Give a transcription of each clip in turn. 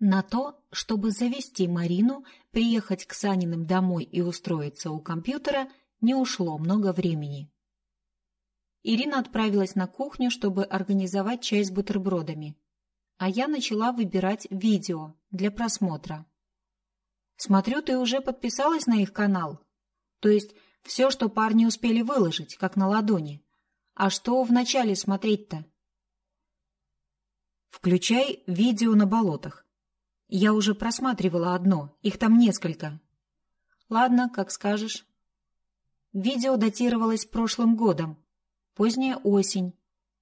На то, чтобы завести Марину, приехать к Саниным домой и устроиться у компьютера, не ушло много времени. Ирина отправилась на кухню, чтобы организовать чай с бутербродами, а я начала выбирать видео для просмотра. «Смотрю, ты уже подписалась на их канал. То есть все, что парни успели выложить, как на ладони. А что вначале смотреть-то?» «Включай видео на болотах. Я уже просматривала одно, их там несколько. Ладно, как скажешь. Видео датировалось прошлым годом. Поздняя осень.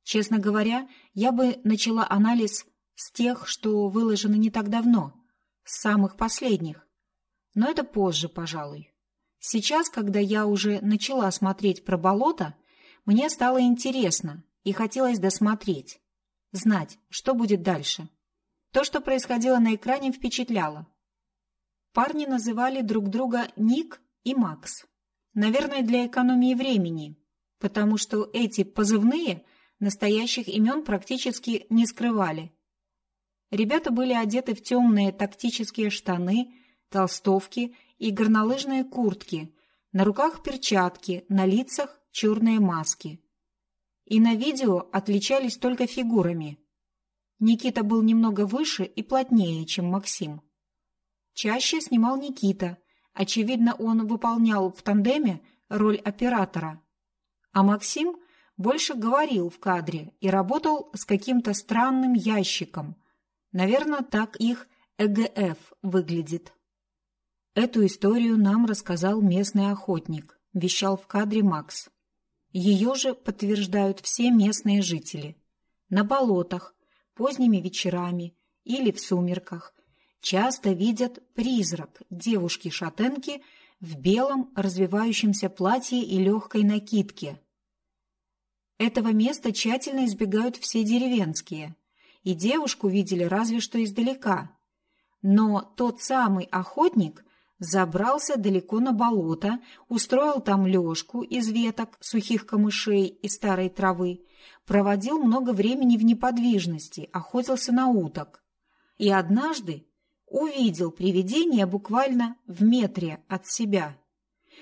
Честно говоря, я бы начала анализ с тех, что выложены не так давно, с самых последних. Но это позже, пожалуй. Сейчас, когда я уже начала смотреть про болото, мне стало интересно и хотелось досмотреть, знать, что будет дальше. То, что происходило на экране, впечатляло. Парни называли друг друга Ник и Макс. Наверное, для экономии времени, потому что эти позывные настоящих имен практически не скрывали. Ребята были одеты в темные тактические штаны, толстовки и горнолыжные куртки, на руках перчатки, на лицах черные маски. И на видео отличались только фигурами – Никита был немного выше и плотнее, чем Максим. Чаще снимал Никита. Очевидно, он выполнял в тандеме роль оператора. А Максим больше говорил в кадре и работал с каким-то странным ящиком. Наверное, так их ЭГФ выглядит. Эту историю нам рассказал местный охотник, вещал в кадре Макс. Ее же подтверждают все местные жители. На болотах, поздними вечерами или в сумерках часто видят призрак девушки-шатенки в белом развивающемся платье и легкой накидке. Этого места тщательно избегают все деревенские, и девушку видели разве что издалека. Но тот самый охотник забрался далеко на болото, устроил там лёжку из веток, сухих камышей и старой травы, проводил много времени в неподвижности, охотился на уток. И однажды увидел привидение буквально в метре от себя.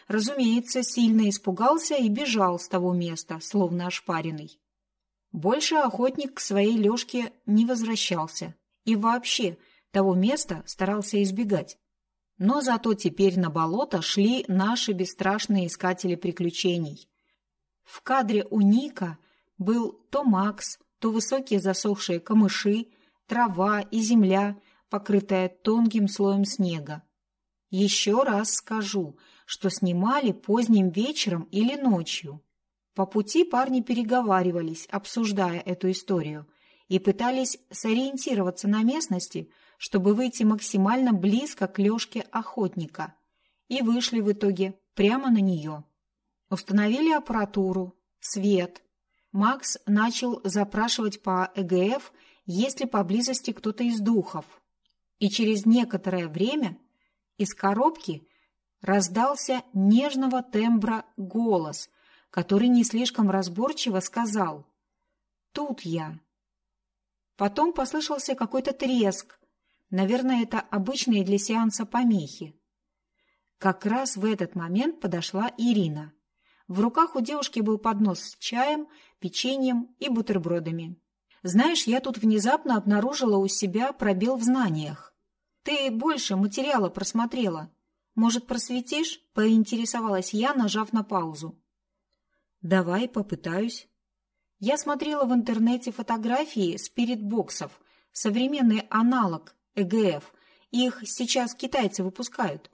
Разумеется, сильно испугался и бежал с того места, словно ошпаренный. Больше охотник к своей лёжке не возвращался и вообще того места старался избегать. Но зато теперь на болото шли наши бесстрашные искатели приключений. В кадре у Ника был то Макс, то высокие засохшие камыши, трава и земля, покрытая тонким слоем снега. Еще раз скажу, что снимали поздним вечером или ночью. По пути парни переговаривались, обсуждая эту историю, и пытались сориентироваться на местности, чтобы выйти максимально близко к лёжке охотника. И вышли в итоге прямо на нее. Установили аппаратуру, свет, Макс начал запрашивать по ЭГФ, есть ли поблизости кто-то из духов. И через некоторое время из коробки раздался нежного тембра голос, который не слишком разборчиво сказал «Тут я». Потом послышался какой-то треск. Наверное, это обычные для сеанса помехи. Как раз в этот момент подошла Ирина. В руках у девушки был поднос с чаем, печеньем и бутербродами. Знаешь, я тут внезапно обнаружила у себя пробел в знаниях. Ты больше материала просмотрела. Может, просветишь? Поинтересовалась я, нажав на паузу. Давай, попытаюсь. Я смотрела в интернете фотографии спиритбоксов, современный аналог ЭГФ. Их сейчас китайцы выпускают.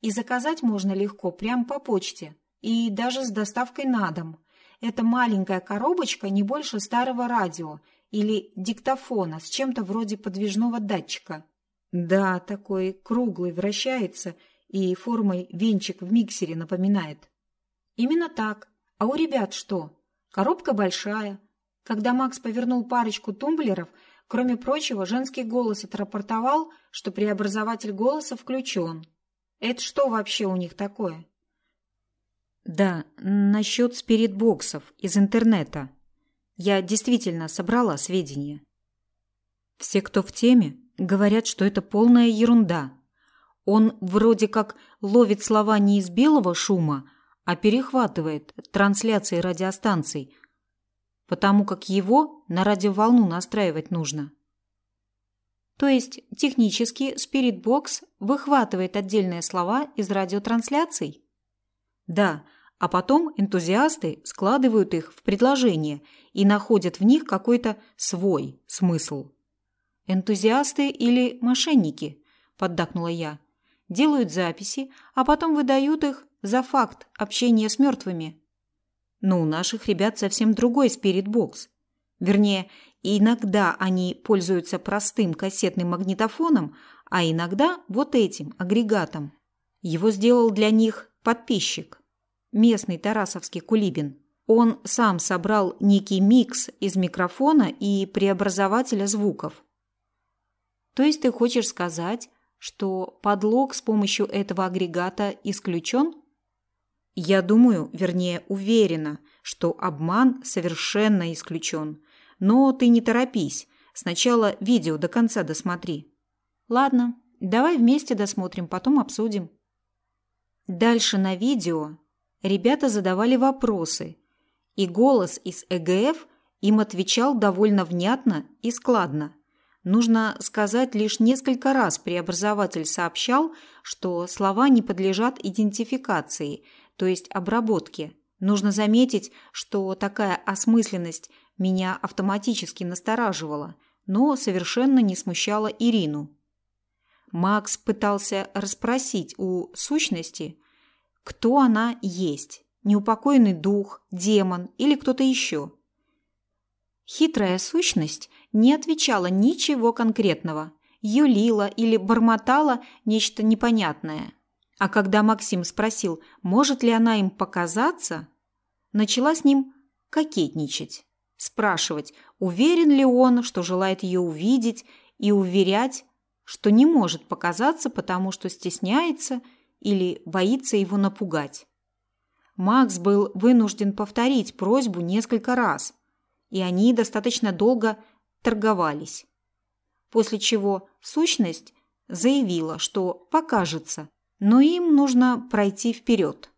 И заказать можно легко, прямо по почте. И даже с доставкой на дом. Это маленькая коробочка не больше старого радио или диктофона с чем-то вроде подвижного датчика. Да, такой круглый вращается и формой венчик в миксере напоминает. Именно так. А у ребят что? Коробка большая. Когда Макс повернул парочку тумблеров, кроме прочего, женский голос отрапортовал, что преобразователь голоса включен. Это что вообще у них такое? Да, насчет спиритбоксов из интернета. Я действительно собрала сведения. Все, кто в теме, говорят, что это полная ерунда. Он вроде как ловит слова не из белого шума, а перехватывает трансляции радиостанций, потому как его на радиоволну настраивать нужно. То есть технически Spiritbox выхватывает отдельные слова из радиотрансляций? Да, а потом энтузиасты складывают их в предложения и находят в них какой-то свой смысл. «Энтузиасты или мошенники?» – поддакнула я. «Делают записи, а потом выдают их за факт общения с мертвыми». Но у наших ребят совсем другой спиритбокс. Вернее, иногда они пользуются простым кассетным магнитофоном, а иногда вот этим агрегатом. Его сделал для них подписчик, местный тарасовский кулибин. Он сам собрал некий микс из микрофона и преобразователя звуков. То есть ты хочешь сказать, что подлог с помощью этого агрегата исключен? Я думаю, вернее, уверена, что обман совершенно исключен. Но ты не торопись. Сначала видео до конца досмотри. Ладно, давай вместе досмотрим, потом обсудим. Дальше на видео ребята задавали вопросы, и голос из ЭГФ им отвечал довольно внятно и складно. Нужно сказать, лишь несколько раз преобразователь сообщал, что слова не подлежат идентификации, то есть обработке. Нужно заметить, что такая осмысленность меня автоматически настораживала, но совершенно не смущала Ирину. Макс пытался расспросить у сущности, кто она есть, неупокоенный дух, демон или кто-то еще. Хитрая сущность не отвечала ничего конкретного, юлила или бормотала нечто непонятное. А когда Максим спросил, может ли она им показаться, начала с ним кокетничать, спрашивать, уверен ли он, что желает ее увидеть, и уверять, что не может показаться, потому что стесняется или боится его напугать. Макс был вынужден повторить просьбу несколько раз, и они достаточно долго торговались. После чего сущность заявила, что покажется, но им нужно пройти вперед.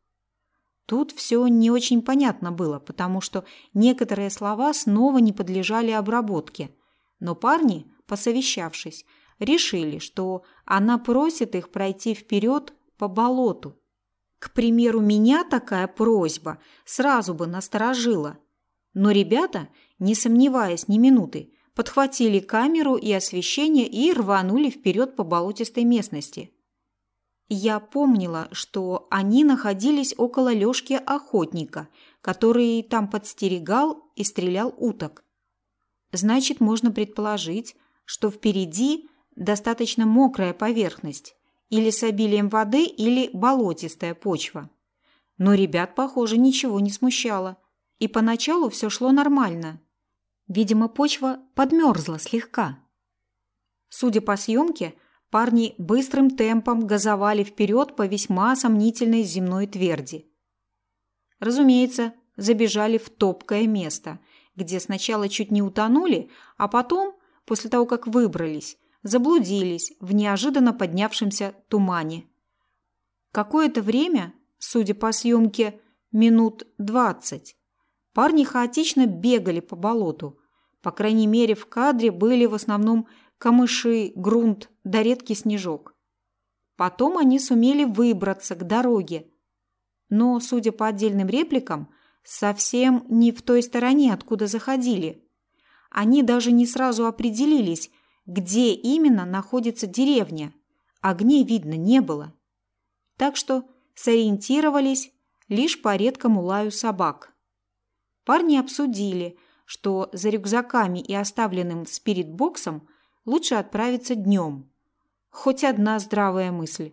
Тут все не очень понятно было, потому что некоторые слова снова не подлежали обработке, но парни, посовещавшись, решили, что она просит их пройти вперед по болоту. К примеру, меня такая просьба сразу бы насторожила. Но ребята, не сомневаясь ни минуты, подхватили камеру и освещение и рванули вперед по болотистой местности. Я помнила, что они находились около лёжки охотника, который там подстерегал и стрелял уток. Значит, можно предположить, что впереди достаточно мокрая поверхность, или с обилием воды, или болотистая почва. Но ребят, похоже, ничего не смущало, и поначалу все шло нормально – Видимо, почва подмерзла слегка. Судя по съемке, парни быстрым темпом газовали вперед по весьма сомнительной земной тверди. Разумеется, забежали в топкое место, где сначала чуть не утонули, а потом, после того, как выбрались, заблудились в неожиданно поднявшемся тумане. Какое-то время, судя по съемке, минут двадцать, Парни хаотично бегали по болоту. По крайней мере, в кадре были в основном камыши, грунт да редкий снежок. Потом они сумели выбраться к дороге. Но, судя по отдельным репликам, совсем не в той стороне, откуда заходили. Они даже не сразу определились, где именно находится деревня. Огней видно не было. Так что сориентировались лишь по редкому лаю собак. Парни обсудили, что за рюкзаками и оставленным спиритбоксом лучше отправиться днем. Хоть одна здравая мысль.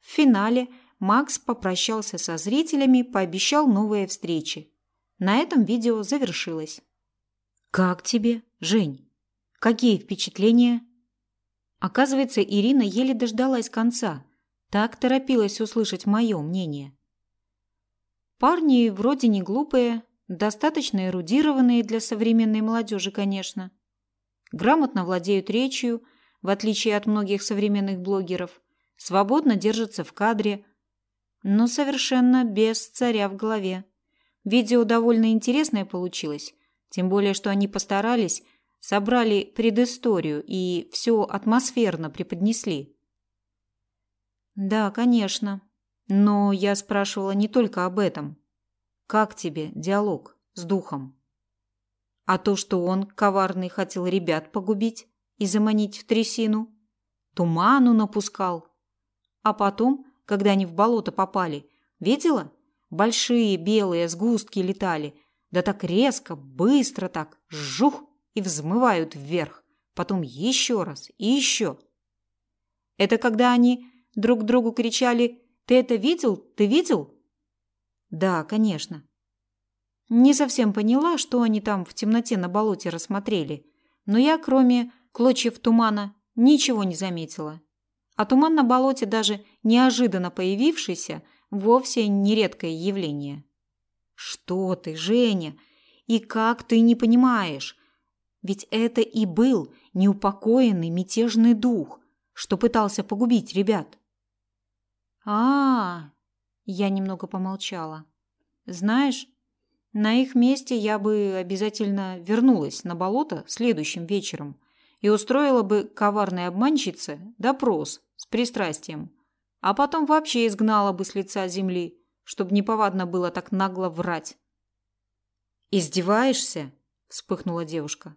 В финале Макс попрощался со зрителями, пообещал новые встречи. На этом видео завершилось. «Как тебе, Жень? Какие впечатления?» Оказывается, Ирина еле дождалась конца. Так торопилась услышать мое мнение. Парни вроде не глупые, достаточно эрудированные для современной молодежи, конечно. Грамотно владеют речью, в отличие от многих современных блогеров, свободно держится в кадре, но совершенно без царя в голове. Видео довольно интересное получилось, тем более, что они постарались, собрали предысторию и все атмосферно преподнесли. Да, конечно. Но я спрашивала не только об этом. Как тебе диалог с духом? А то, что он, коварный, хотел ребят погубить и заманить в трясину, туману напускал. А потом, когда они в болото попали, видела? Большие белые сгустки летали, да так резко, быстро так, жух, и взмывают вверх. Потом еще раз и еще. Это когда они друг другу кричали «Ты это видел? Ты видел?» Да, конечно. Не совсем поняла, что они там в темноте на болоте рассмотрели, но я, кроме клочьев тумана, ничего не заметила. А туман на болоте, даже неожиданно появившийся, вовсе не редкое явление. Что ты, Женя? И как ты не понимаешь? Ведь это и был неупокоенный мятежный дух, что пытался погубить ребят. А, -а, я немного помолчала. Знаешь, на их месте я бы обязательно вернулась на болото следующим вечером и устроила бы коварной обманщице допрос с пристрастием, а потом вообще изгнала бы с лица земли, чтобы неповадно было так нагло врать. «Издеваешься?» – вспыхнула девушка.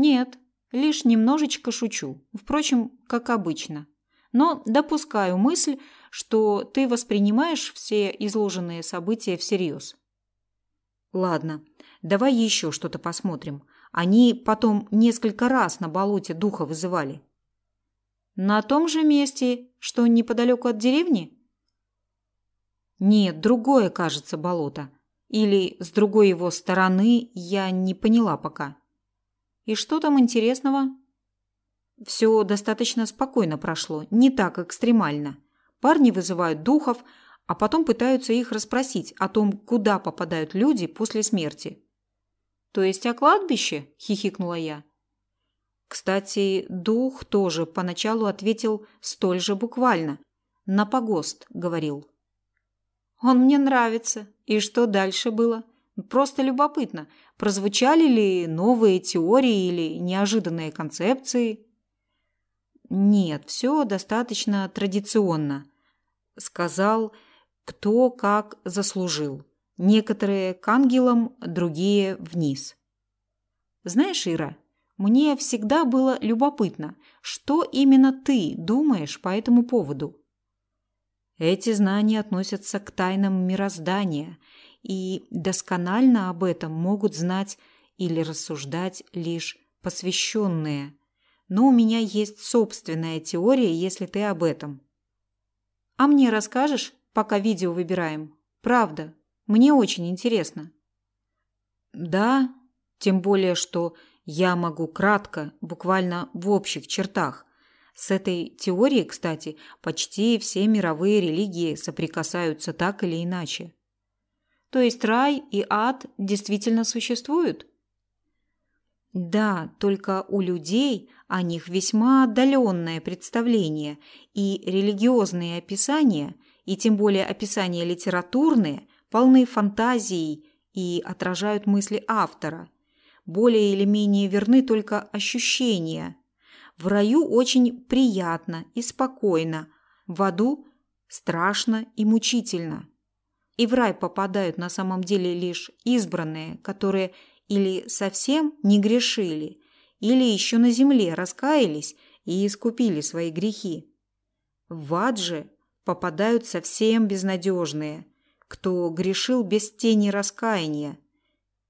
«Нет, лишь немножечко шучу. Впрочем, как обычно. Но допускаю мысль, что ты воспринимаешь все изложенные события всерьез. Ладно, давай еще что-то посмотрим. Они потом несколько раз на болоте духа вызывали. На том же месте, что неподалеку от деревни? Нет, другое, кажется, болото. Или с другой его стороны, я не поняла пока. И что там интересного? Все достаточно спокойно прошло, не так экстремально. Парни вызывают духов, а потом пытаются их расспросить о том, куда попадают люди после смерти. То есть о кладбище, хихикнула я. Кстати, дух тоже поначалу ответил столь же буквально. На погост, говорил. Он мне нравится. И что дальше было? Просто любопытно, прозвучали ли новые теории или неожиданные концепции? Нет, все достаточно традиционно, сказал кто как заслужил. Некоторые к ангелам, другие вниз. Знаешь, Ира, мне всегда было любопытно, что именно ты думаешь по этому поводу. Эти знания относятся к тайнам мироздания, и досконально об этом могут знать или рассуждать лишь посвященные. Но у меня есть собственная теория, если ты об этом. А мне расскажешь? пока видео выбираем. Правда, мне очень интересно. Да, тем более, что я могу кратко, буквально в общих чертах. С этой теорией, кстати, почти все мировые религии соприкасаются так или иначе. То есть рай и ад действительно существуют? Да, только у людей о них весьма отдаленное представление, и религиозные описания – и тем более описания литературные, полны фантазией и отражают мысли автора. Более или менее верны только ощущения. В раю очень приятно и спокойно, в аду страшно и мучительно. И в рай попадают на самом деле лишь избранные, которые или совсем не грешили, или еще на земле раскаялись и искупили свои грехи. В ад же попадают совсем безнадежные, кто грешил без тени раскаяния.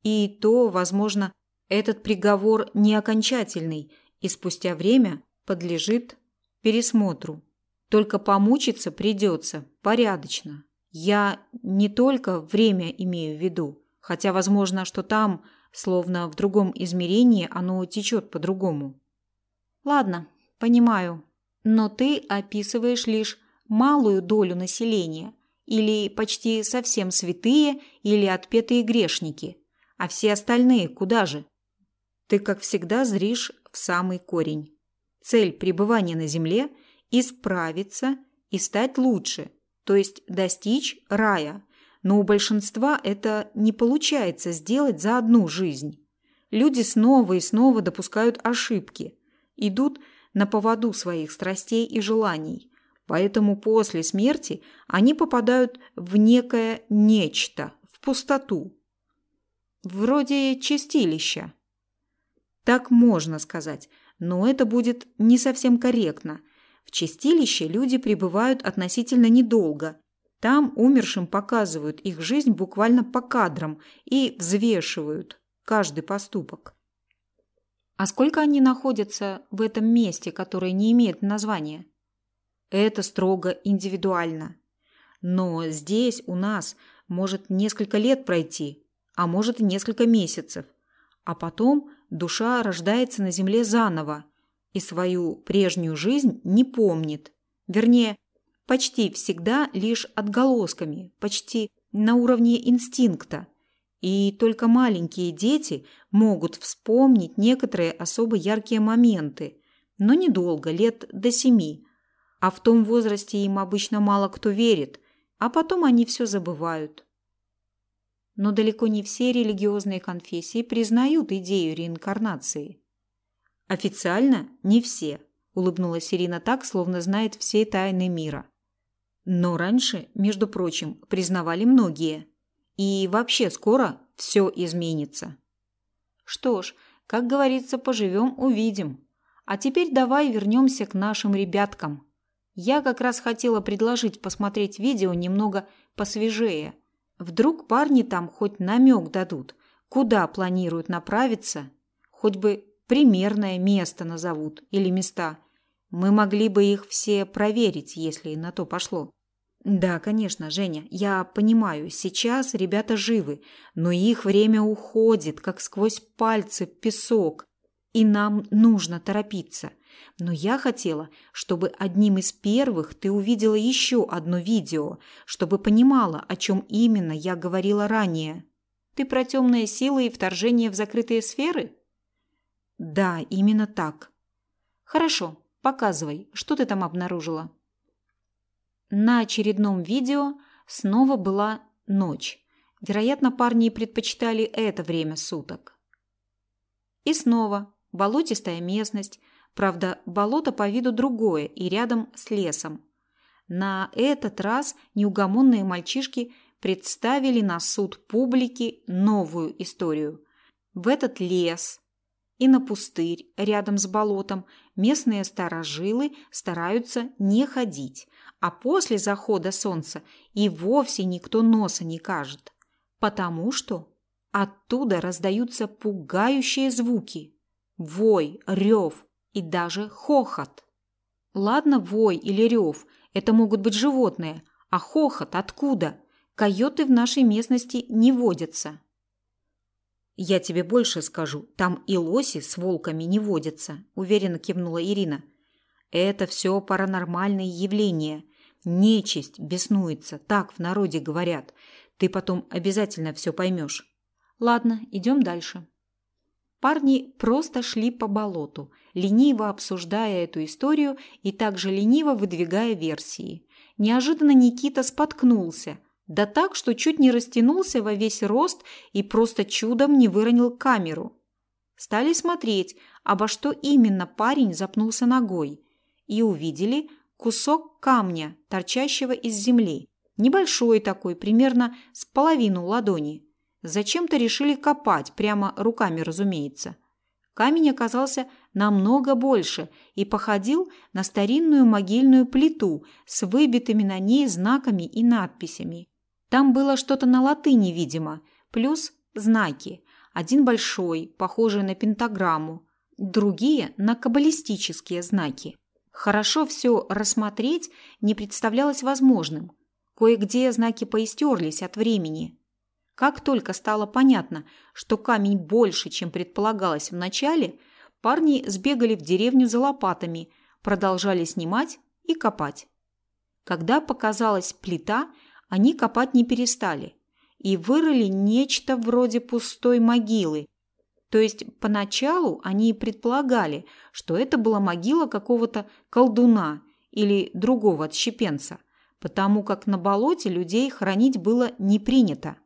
И то, возможно, этот приговор не окончательный и спустя время подлежит пересмотру. Только помучиться придется порядочно. Я не только время имею в виду, хотя возможно, что там, словно в другом измерении, оно течет по-другому. Ладно, понимаю, но ты описываешь лишь малую долю населения, или почти совсем святые, или отпетые грешники. А все остальные куда же? Ты, как всегда, зришь в самый корень. Цель пребывания на Земле – исправиться и стать лучше, то есть достичь рая. Но у большинства это не получается сделать за одну жизнь. Люди снова и снова допускают ошибки, идут на поводу своих страстей и желаний. Поэтому после смерти они попадают в некое нечто, в пустоту. Вроде чистилища. Так можно сказать, но это будет не совсем корректно. В чистилище люди пребывают относительно недолго. Там умершим показывают их жизнь буквально по кадрам и взвешивают каждый поступок. А сколько они находятся в этом месте, которое не имеет названия? Это строго индивидуально. Но здесь у нас может несколько лет пройти, а может несколько месяцев. А потом душа рождается на земле заново и свою прежнюю жизнь не помнит. Вернее, почти всегда лишь отголосками, почти на уровне инстинкта. И только маленькие дети могут вспомнить некоторые особо яркие моменты, но недолго, лет до семи. А в том возрасте им обычно мало кто верит, а потом они все забывают но далеко не все религиозные конфессии признают идею реинкарнации. Официально не все, улыбнулась Ирина так, словно знает все тайны мира. Но раньше, между прочим, признавали многие. И вообще скоро все изменится. Что ж, как говорится, поживем – увидим. А теперь давай вернемся к нашим ребяткам. Я как раз хотела предложить посмотреть видео немного посвежее – Вдруг парни там хоть намек дадут, куда планируют направиться, хоть бы примерное место назовут или места. Мы могли бы их все проверить, если на то пошло. Да, конечно, Женя, я понимаю, сейчас ребята живы, но их время уходит, как сквозь пальцы песок, и нам нужно торопиться. Но я хотела, чтобы одним из первых ты увидела еще одно видео, чтобы понимала, о чем именно я говорила ранее. Ты про темные силы и вторжение в закрытые сферы? Да, именно так. Хорошо, показывай, что ты там обнаружила. На очередном видео снова была ночь. Вероятно, парни предпочитали это время суток. И снова болотистая местность, Правда, болото по виду другое и рядом с лесом. На этот раз неугомонные мальчишки представили на суд публики новую историю. В этот лес и на пустырь рядом с болотом местные старожилы стараются не ходить, а после захода солнца и вовсе никто носа не кажет, потому что оттуда раздаются пугающие звуки – вой, рев, и даже хохот. Ладно, вой или рев – это могут быть животные, а хохот откуда? Койоты в нашей местности не водятся. Я тебе больше скажу, там и лоси с волками не водятся, уверенно кивнула Ирина. Это все паранормальные явления. Нечисть беснуется, так в народе говорят. Ты потом обязательно все поймешь. Ладно, идем дальше. Парни просто шли по болоту, лениво обсуждая эту историю и также лениво выдвигая версии. Неожиданно Никита споткнулся, да так, что чуть не растянулся во весь рост и просто чудом не выронил камеру. Стали смотреть, обо что именно парень запнулся ногой, и увидели кусок камня, торчащего из земли. Небольшой такой, примерно с половину ладони. Зачем-то решили копать, прямо руками, разумеется. Камень оказался намного больше и походил на старинную могильную плиту с выбитыми на ней знаками и надписями. Там было что-то на латыни, видимо, плюс знаки. Один большой, похожий на пентаграмму, другие – на каббалистические знаки. Хорошо все рассмотреть не представлялось возможным. Кое-где знаки поистерлись от времени, как только стало понятно, что камень больше, чем предполагалось вначале, парни сбегали в деревню за лопатами, продолжали снимать и копать. Когда показалась плита, они копать не перестали и вырыли нечто вроде пустой могилы. То есть поначалу они предполагали, что это была могила какого-то колдуна или другого отщепенца, потому как на болоте людей хоронить было не принято.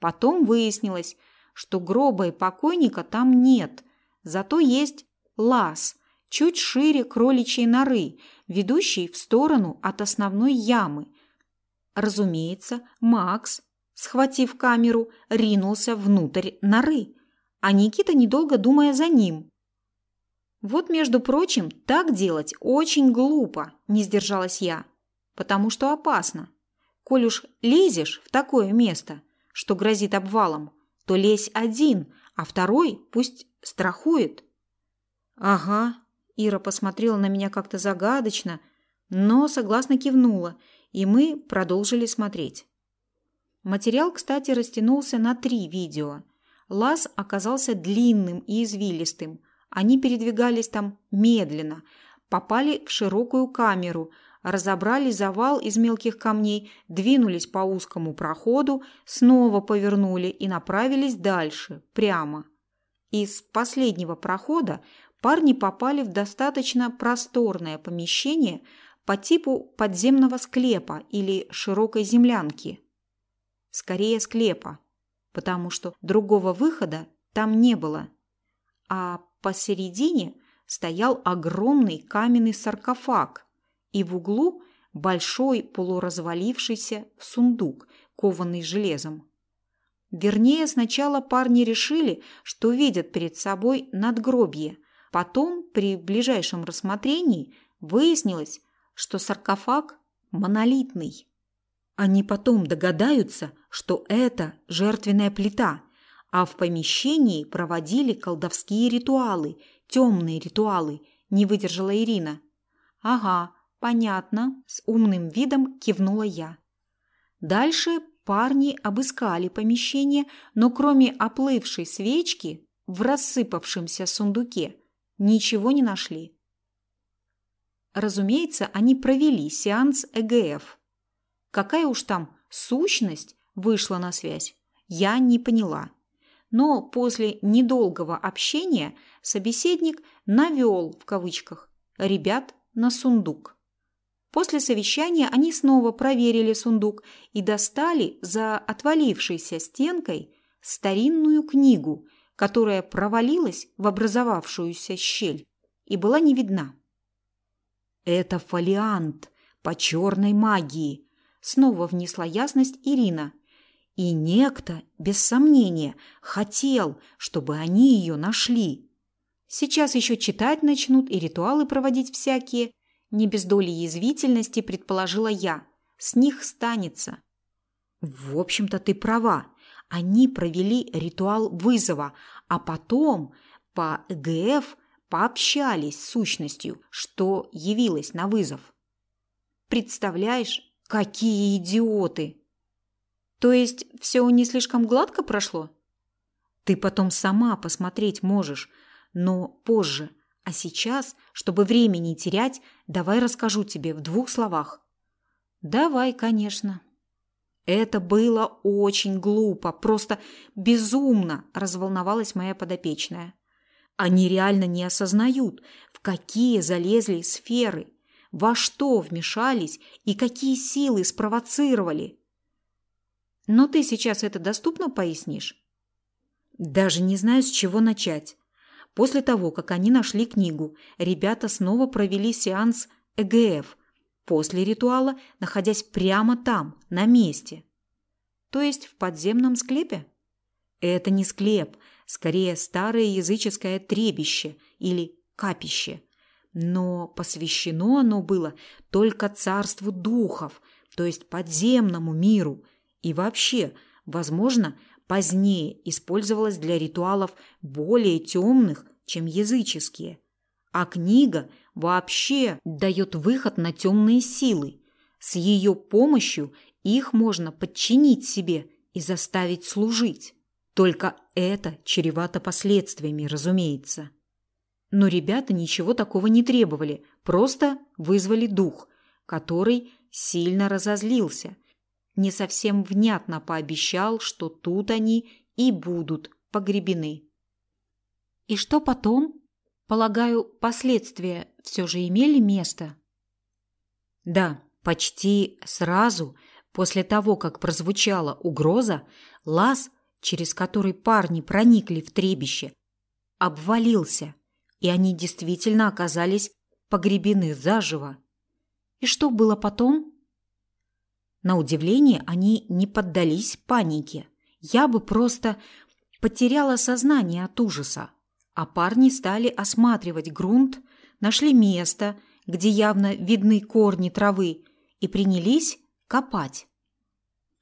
Потом выяснилось, что гроба и покойника там нет, зато есть лаз, чуть шире кроличьей норы, ведущий в сторону от основной ямы. Разумеется, Макс, схватив камеру, ринулся внутрь норы, а Никита, недолго думая за ним. Вот, между прочим, так делать очень глупо, не сдержалась я, потому что опасно. Коль уж лезешь в такое место, что грозит обвалом, то лезь один, а второй пусть страхует. Ага, Ира посмотрела на меня как-то загадочно, но согласно кивнула, и мы продолжили смотреть. Материал, кстати, растянулся на три видео. Лаз оказался длинным и извилистым. Они передвигались там медленно, попали в широкую камеру, разобрали завал из мелких камней, двинулись по узкому проходу, снова повернули и направились дальше, прямо. Из последнего прохода парни попали в достаточно просторное помещение по типу подземного склепа или широкой землянки. Скорее склепа, потому что другого выхода там не было. А посередине стоял огромный каменный саркофаг, и в углу большой полуразвалившийся сундук, кованный железом. Вернее, сначала парни решили, что видят перед собой надгробье, Потом, при ближайшем рассмотрении, выяснилось, что саркофаг монолитный. Они потом догадаются, что это жертвенная плита, а в помещении проводили колдовские ритуалы, темные ритуалы, не выдержала Ирина. Ага, понятно, с умным видом кивнула я. Дальше парни обыскали помещение, но кроме оплывшей свечки в рассыпавшемся сундуке ничего не нашли. Разумеется, они провели сеанс ЭГФ. Какая уж там сущность вышла на связь, я не поняла. Но после недолгого общения собеседник навел, в кавычках, ребят на сундук. После совещания они снова проверили сундук и достали за отвалившейся стенкой старинную книгу – которая провалилась в образовавшуюся щель и была не видна. «Это фолиант по черной магии», — снова внесла ясность Ирина. «И некто, без сомнения, хотел, чтобы они ее нашли. Сейчас еще читать начнут и ритуалы проводить всякие. Не без доли язвительности предположила я. С них станется». «В общем-то, ты права», они провели ритуал вызова, а потом по ЭГФ пообщались с сущностью, что явилась на вызов. Представляешь, какие идиоты! То есть все не слишком гладко прошло? Ты потом сама посмотреть можешь, но позже. А сейчас, чтобы времени терять, давай расскажу тебе в двух словах. Давай, конечно. Это было очень глупо, просто безумно, разволновалась моя подопечная. Они реально не осознают, в какие залезли сферы, во что вмешались и какие силы спровоцировали. Но ты сейчас это доступно пояснишь? Даже не знаю, с чего начать. После того, как они нашли книгу, ребята снова провели сеанс ЭГФ – после ритуала, находясь прямо там, на месте. То есть в подземном склепе? Это не склеп, скорее старое языческое требище или капище. Но посвящено оно было только царству духов, то есть подземному миру. И вообще, возможно, позднее использовалось для ритуалов более темных, чем языческие. А книга – вообще дает выход на темные силы. С ее помощью их можно подчинить себе и заставить служить. Только это чревато последствиями, разумеется. Но ребята ничего такого не требовали, просто вызвали дух, который сильно разозлился. Не совсем внятно пообещал, что тут они и будут погребены. И что потом? Полагаю, последствия все же имели место? Да, почти сразу после того, как прозвучала угроза, лаз, через который парни проникли в требище, обвалился, и они действительно оказались погребены заживо. И что было потом? На удивление, они не поддались панике. Я бы просто потеряла сознание от ужаса. А парни стали осматривать грунт, нашли место, где явно видны корни травы, и принялись копать.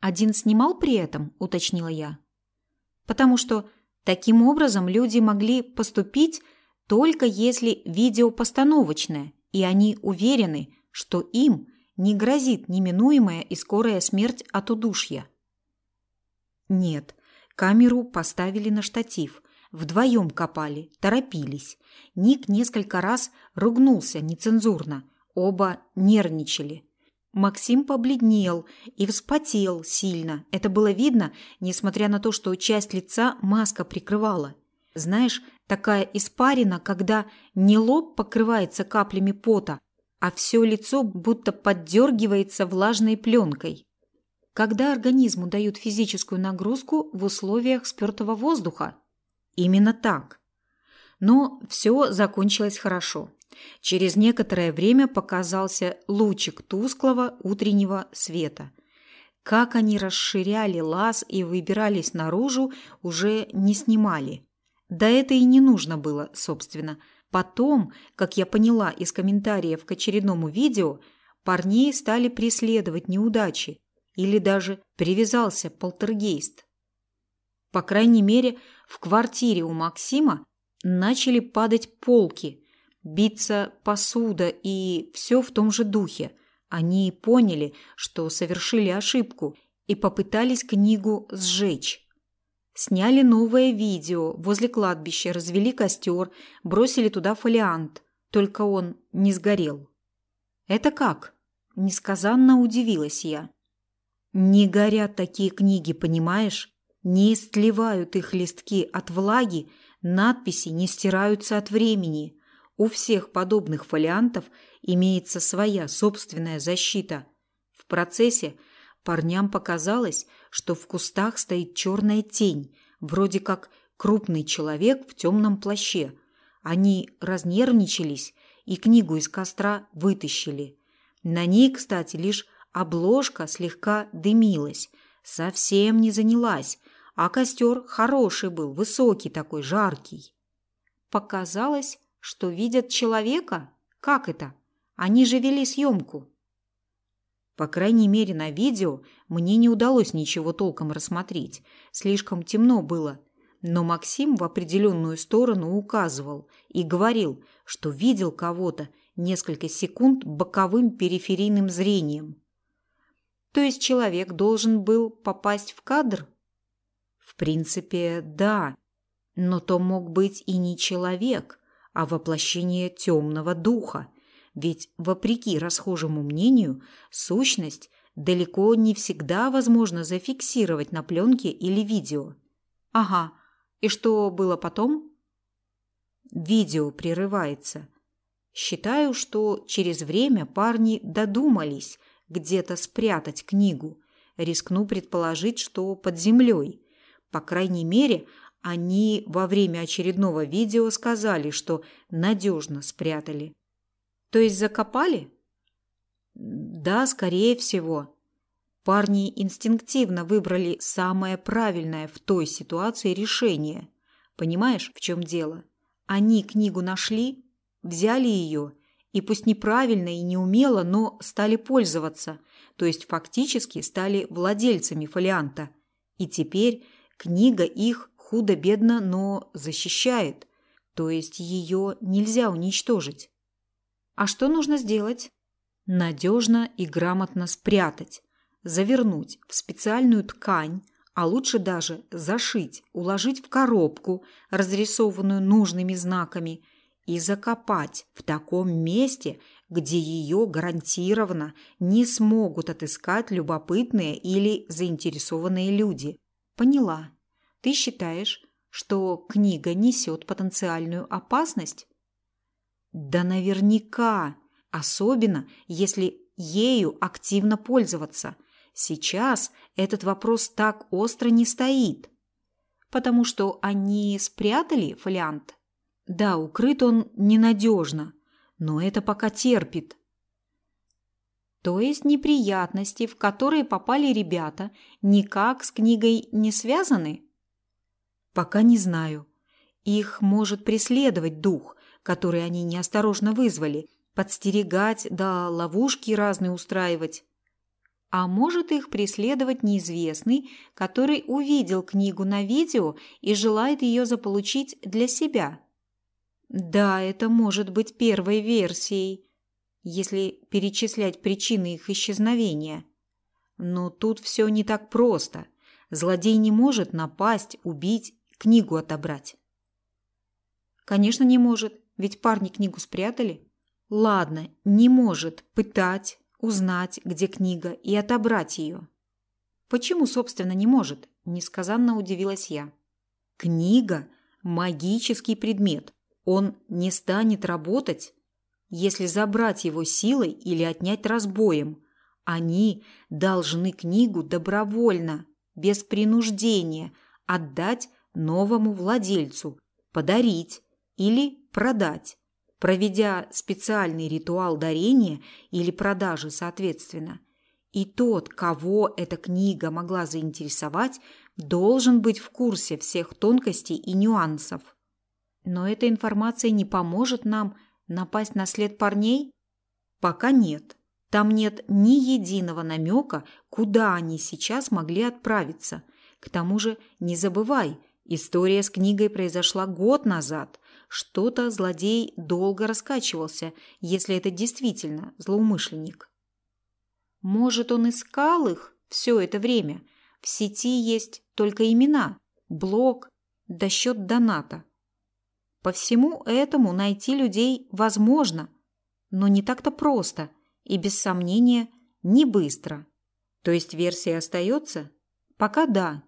«Один снимал при этом?» – уточнила я. «Потому что таким образом люди могли поступить только если видео постановочное, и они уверены, что им не грозит неминуемая и скорая смерть от удушья». Нет, камеру поставили на штатив – Вдвоем копали, торопились. Ник несколько раз ругнулся нецензурно. Оба нервничали. Максим побледнел и вспотел сильно. Это было видно, несмотря на то, что часть лица маска прикрывала. Знаешь, такая испарина, когда не лоб покрывается каплями пота, а все лицо будто поддергивается влажной пленкой. Когда организму дают физическую нагрузку в условиях спертого воздуха, Именно так. Но все закончилось хорошо. Через некоторое время показался лучик тусклого утреннего света. Как они расширяли лаз и выбирались наружу, уже не снимали. Да это и не нужно было, собственно. Потом, как я поняла из комментариев к очередному видео, парней стали преследовать неудачи или даже привязался полтергейст. По крайней мере, в квартире у Максима начали падать полки, биться посуда и все в том же духе. Они поняли, что совершили ошибку и попытались книгу сжечь. Сняли новое видео, возле кладбища развели костер, бросили туда фолиант, только он не сгорел. «Это как?» – несказанно удивилась я. «Не горят такие книги, понимаешь? Не истлевают их листки от влаги, надписи не стираются от времени. У всех подобных фолиантов имеется своя собственная защита. В процессе парням показалось, что в кустах стоит черная тень, вроде как крупный человек в темном плаще. Они разнервничались и книгу из костра вытащили. На ней, кстати, лишь обложка слегка дымилась, совсем не занялась, а костер хороший был, высокий такой, жаркий. Показалось, что видят человека. Как это? Они же вели съемку. По крайней мере, на видео мне не удалось ничего толком рассмотреть. Слишком темно было. Но Максим в определенную сторону указывал и говорил, что видел кого-то несколько секунд боковым периферийным зрением. То есть человек должен был попасть в кадр? В принципе, да. Но то мог быть и не человек, а воплощение темного духа. Ведь, вопреки расхожему мнению, сущность далеко не всегда возможно зафиксировать на пленке или видео. Ага, и что было потом? Видео прерывается. Считаю, что через время парни додумались где-то спрятать книгу. Рискну предположить, что под землей. По крайней мере, они во время очередного видео сказали, что надежно спрятали. То есть закопали? Да, скорее всего. Парни инстинктивно выбрали самое правильное в той ситуации решение. Понимаешь, в чем дело? Они книгу нашли, взяли ее и пусть неправильно и неумело, но стали пользоваться, то есть фактически стали владельцами фолианта. И теперь Книга их худо-бедно, но защищает, то есть ее нельзя уничтожить. А что нужно сделать? Надежно и грамотно спрятать, завернуть в специальную ткань, а лучше даже зашить, уложить в коробку, разрисованную нужными знаками, и закопать в таком месте, где ее гарантированно не смогут отыскать любопытные или заинтересованные люди. Поняла. Ты считаешь, что книга несет потенциальную опасность? Да наверняка, особенно если ею активно пользоваться. Сейчас этот вопрос так остро не стоит. Потому что они спрятали фолиант. Да, укрыт он ненадежно, но это пока терпит. То есть неприятности, в которые попали ребята, никак с книгой не связаны? Пока не знаю. Их может преследовать дух, который они неосторожно вызвали, подстерегать, да ловушки разные устраивать. А может их преследовать неизвестный, который увидел книгу на видео и желает ее заполучить для себя. Да, это может быть первой версией, если перечислять причины их исчезновения. Но тут все не так просто. Злодей не может напасть, убить, книгу отобрать. Конечно, не может, ведь парни книгу спрятали. Ладно, не может пытать, узнать, где книга, и отобрать ее. Почему, собственно, не может? Несказанно удивилась я. Книга – магический предмет. Он не станет работать, если забрать его силой или отнять разбоем. Они должны книгу добровольно, без принуждения, отдать новому владельцу, подарить или продать проведя специальный ритуал дарения или продажи соответственно. И тот, кого эта книга могла заинтересовать, должен быть в курсе всех тонкостей и нюансов. Но эта информация не поможет нам напасть на след парней? Пока нет. Там нет ни единого намека, куда они сейчас могли отправиться. К тому же, не забывай, история с книгой произошла год назад, что-то злодей долго раскачивался, если это действительно злоумышленник. Может, он искал их все это время? В сети есть только имена, блог, да счет доната. По всему этому найти людей возможно, но не так-то просто и, без сомнения, не быстро. То есть версия остается? Пока да.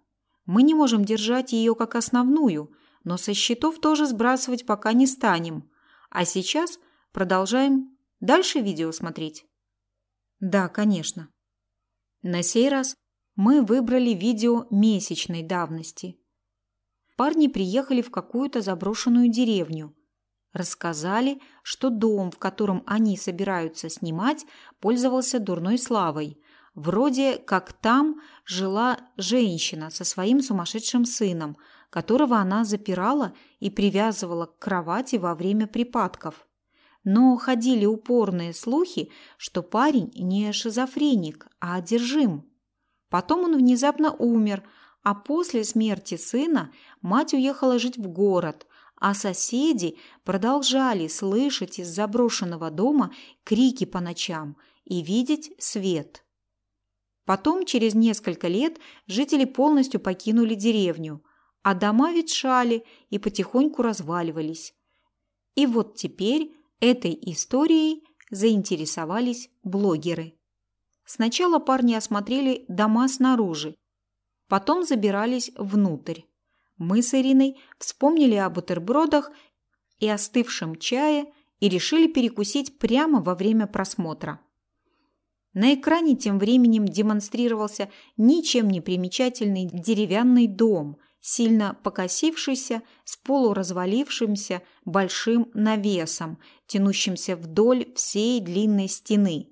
Мы не можем держать ее как основную – но со счетов тоже сбрасывать пока не станем. А сейчас продолжаем дальше видео смотреть. Да, конечно. На сей раз мы выбрали видео месячной давности. Парни приехали в какую-то заброшенную деревню. Рассказали, что дом, в котором они собираются снимать, пользовался дурной славой. Вроде как там жила женщина со своим сумасшедшим сыном – которого она запирала и привязывала к кровати во время припадков. Но ходили упорные слухи, что парень не шизофреник, а одержим. Потом он внезапно умер, а после смерти сына мать уехала жить в город, а соседи продолжали слышать из заброшенного дома крики по ночам и видеть свет. Потом, через несколько лет, жители полностью покинули деревню – а дома ветшали и потихоньку разваливались. И вот теперь этой историей заинтересовались блогеры. Сначала парни осмотрели дома снаружи, потом забирались внутрь. Мы с Ириной вспомнили о бутербродах и остывшем чае и решили перекусить прямо во время просмотра. На экране тем временем демонстрировался ничем не примечательный деревянный дом – сильно покосившийся, с полуразвалившимся большим навесом, тянущимся вдоль всей длинной стены.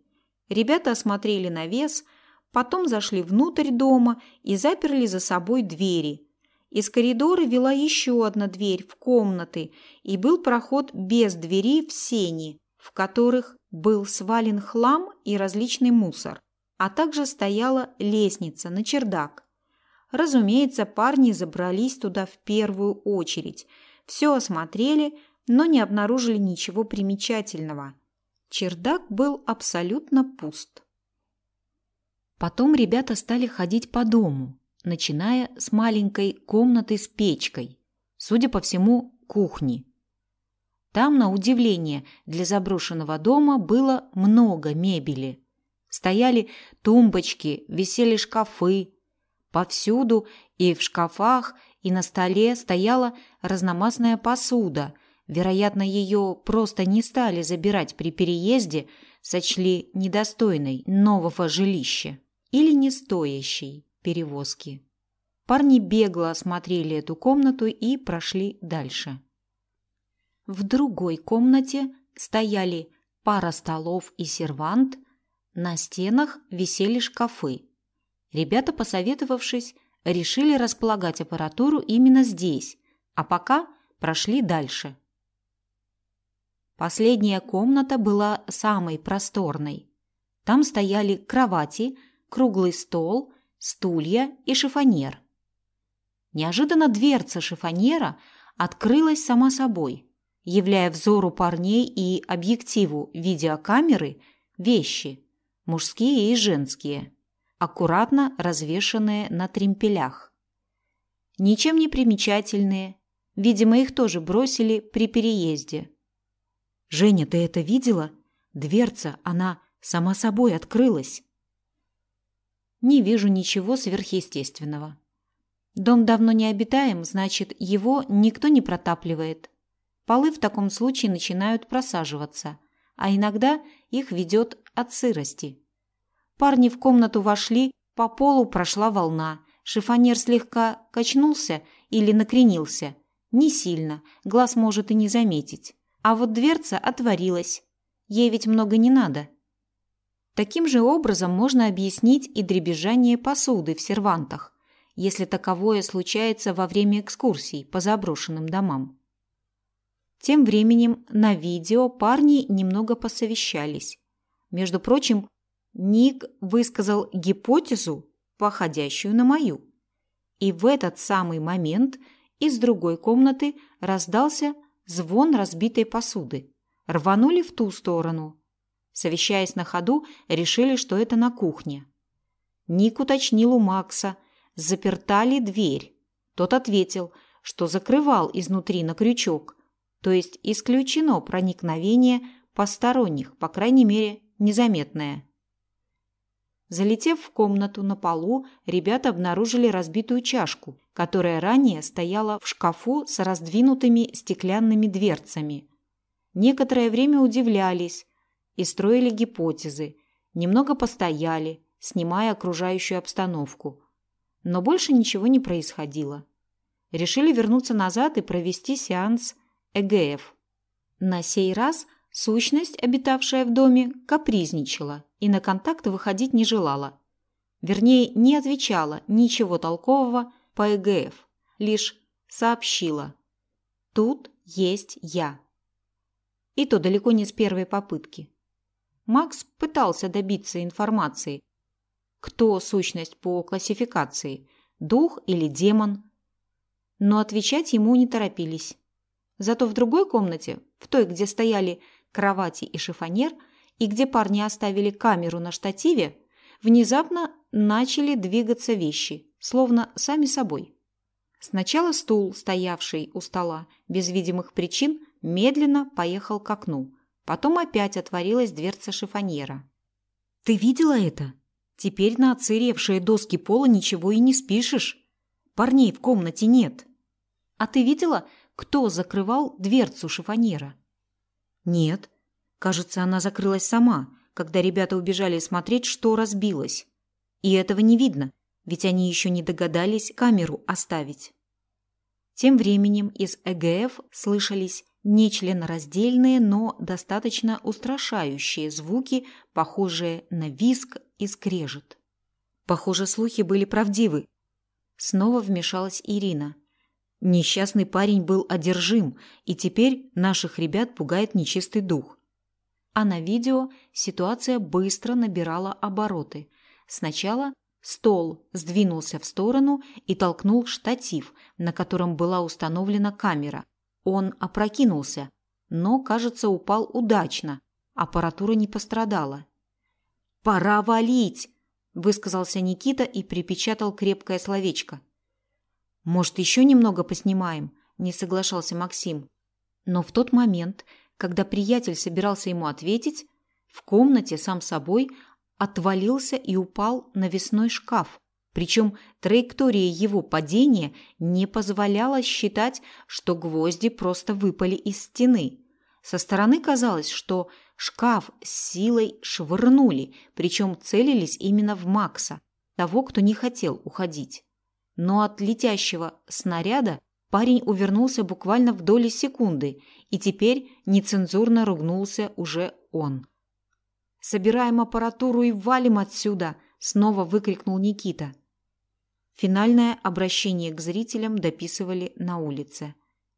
Ребята осмотрели навес, потом зашли внутрь дома и заперли за собой двери. Из коридора вела еще одна дверь в комнаты, и был проход без двери в сени, в которых был свален хлам и различный мусор, а также стояла лестница на чердак. Разумеется, парни забрались туда в первую очередь. Все осмотрели, но не обнаружили ничего примечательного. Чердак был абсолютно пуст. Потом ребята стали ходить по дому, начиная с маленькой комнаты с печкой, судя по всему, кухни. Там, на удивление, для заброшенного дома было много мебели. Стояли тумбочки, висели шкафы, Повсюду и в шкафах, и на столе стояла разномастная посуда. Вероятно, ее просто не стали забирать при переезде, сочли недостойной нового жилища или не стоящей перевозки. Парни бегло осмотрели эту комнату и прошли дальше. В другой комнате стояли пара столов и сервант, на стенах висели шкафы. Ребята, посоветовавшись, решили располагать аппаратуру именно здесь, а пока прошли дальше. Последняя комната была самой просторной. Там стояли кровати, круглый стол, стулья и шифоньер. Неожиданно дверца шифоньера открылась сама собой, являя взору парней и объективу видеокамеры вещи, мужские и женские, аккуратно развешанные на тремпелях. Ничем не примечательные, видимо, их тоже бросили при переезде. «Женя, ты это видела? Дверца, она сама собой открылась». Не вижу ничего сверхъестественного. Дом давно не обитаем, значит, его никто не протапливает. Полы в таком случае начинают просаживаться, а иногда их ведет от сырости. Парни в комнату вошли, по полу прошла волна. Шифонер слегка качнулся или накренился. Не сильно, глаз может и не заметить. А вот дверца отворилась. Ей ведь много не надо. Таким же образом можно объяснить и дребезжание посуды в сервантах, если таковое случается во время экскурсий по заброшенным домам. Тем временем на видео парни немного посовещались. Между прочим, Ник высказал гипотезу, походящую на мою. И в этот самый момент из другой комнаты раздался звон разбитой посуды. Рванули в ту сторону. Совещаясь на ходу, решили, что это на кухне. Ник уточнил у Макса, заперта ли дверь. Тот ответил, что закрывал изнутри на крючок, то есть исключено проникновение посторонних, по крайней мере, незаметное. Залетев в комнату на полу, ребята обнаружили разбитую чашку, которая ранее стояла в шкафу с раздвинутыми стеклянными дверцами. Некоторое время удивлялись, и строили гипотезы, немного постояли, снимая окружающую обстановку. Но больше ничего не происходило. Решили вернуться назад и провести сеанс ЭГФ. На сей раз сущность, обитавшая в доме, капризничала и на контакт выходить не желала. Вернее, не отвечала ничего толкового по ЭГФ, лишь сообщила «Тут есть я». И то далеко не с первой попытки. Макс пытался добиться информации, кто сущность по классификации, дух или демон. Но отвечать ему не торопились. Зато в другой комнате, в той, где стояли кровати и шифонер, и где парни оставили камеру на штативе, внезапно начали двигаться вещи, словно сами собой. Сначала стул, стоявший у стола, без видимых причин, медленно поехал к окну, Потом опять отворилась дверца шифоньера. «Ты видела это? Теперь на отсыревшие доски пола ничего и не спишешь. Парней в комнате нет. А ты видела, кто закрывал дверцу шифоньера?» «Нет. Кажется, она закрылась сама, когда ребята убежали смотреть, что разбилось. И этого не видно, ведь они еще не догадались камеру оставить». Тем временем из ЭГФ слышались нечленораздельные, но достаточно устрашающие звуки, похожие на виск и скрежет. Похоже, слухи были правдивы. Снова вмешалась Ирина. Несчастный парень был одержим, и теперь наших ребят пугает нечистый дух. А на видео ситуация быстро набирала обороты. Сначала стол сдвинулся в сторону и толкнул штатив, на котором была установлена камера, он опрокинулся, но, кажется, упал удачно. Аппаратура не пострадала. «Пора валить!» – высказался Никита и припечатал крепкое словечко. «Может, еще немного поснимаем?» – не соглашался Максим. Но в тот момент, когда приятель собирался ему ответить, в комнате сам собой отвалился и упал навесной шкаф, Причем траектория его падения не позволяла считать, что гвозди просто выпали из стены. Со стороны казалось, что шкаф с силой швырнули, причем целились именно в Макса, того, кто не хотел уходить. Но от летящего снаряда парень увернулся буквально в доли секунды, и теперь нецензурно ругнулся уже он. «Собираем аппаратуру и валим отсюда!» – снова выкрикнул Никита. Финальное обращение к зрителям дописывали на улице.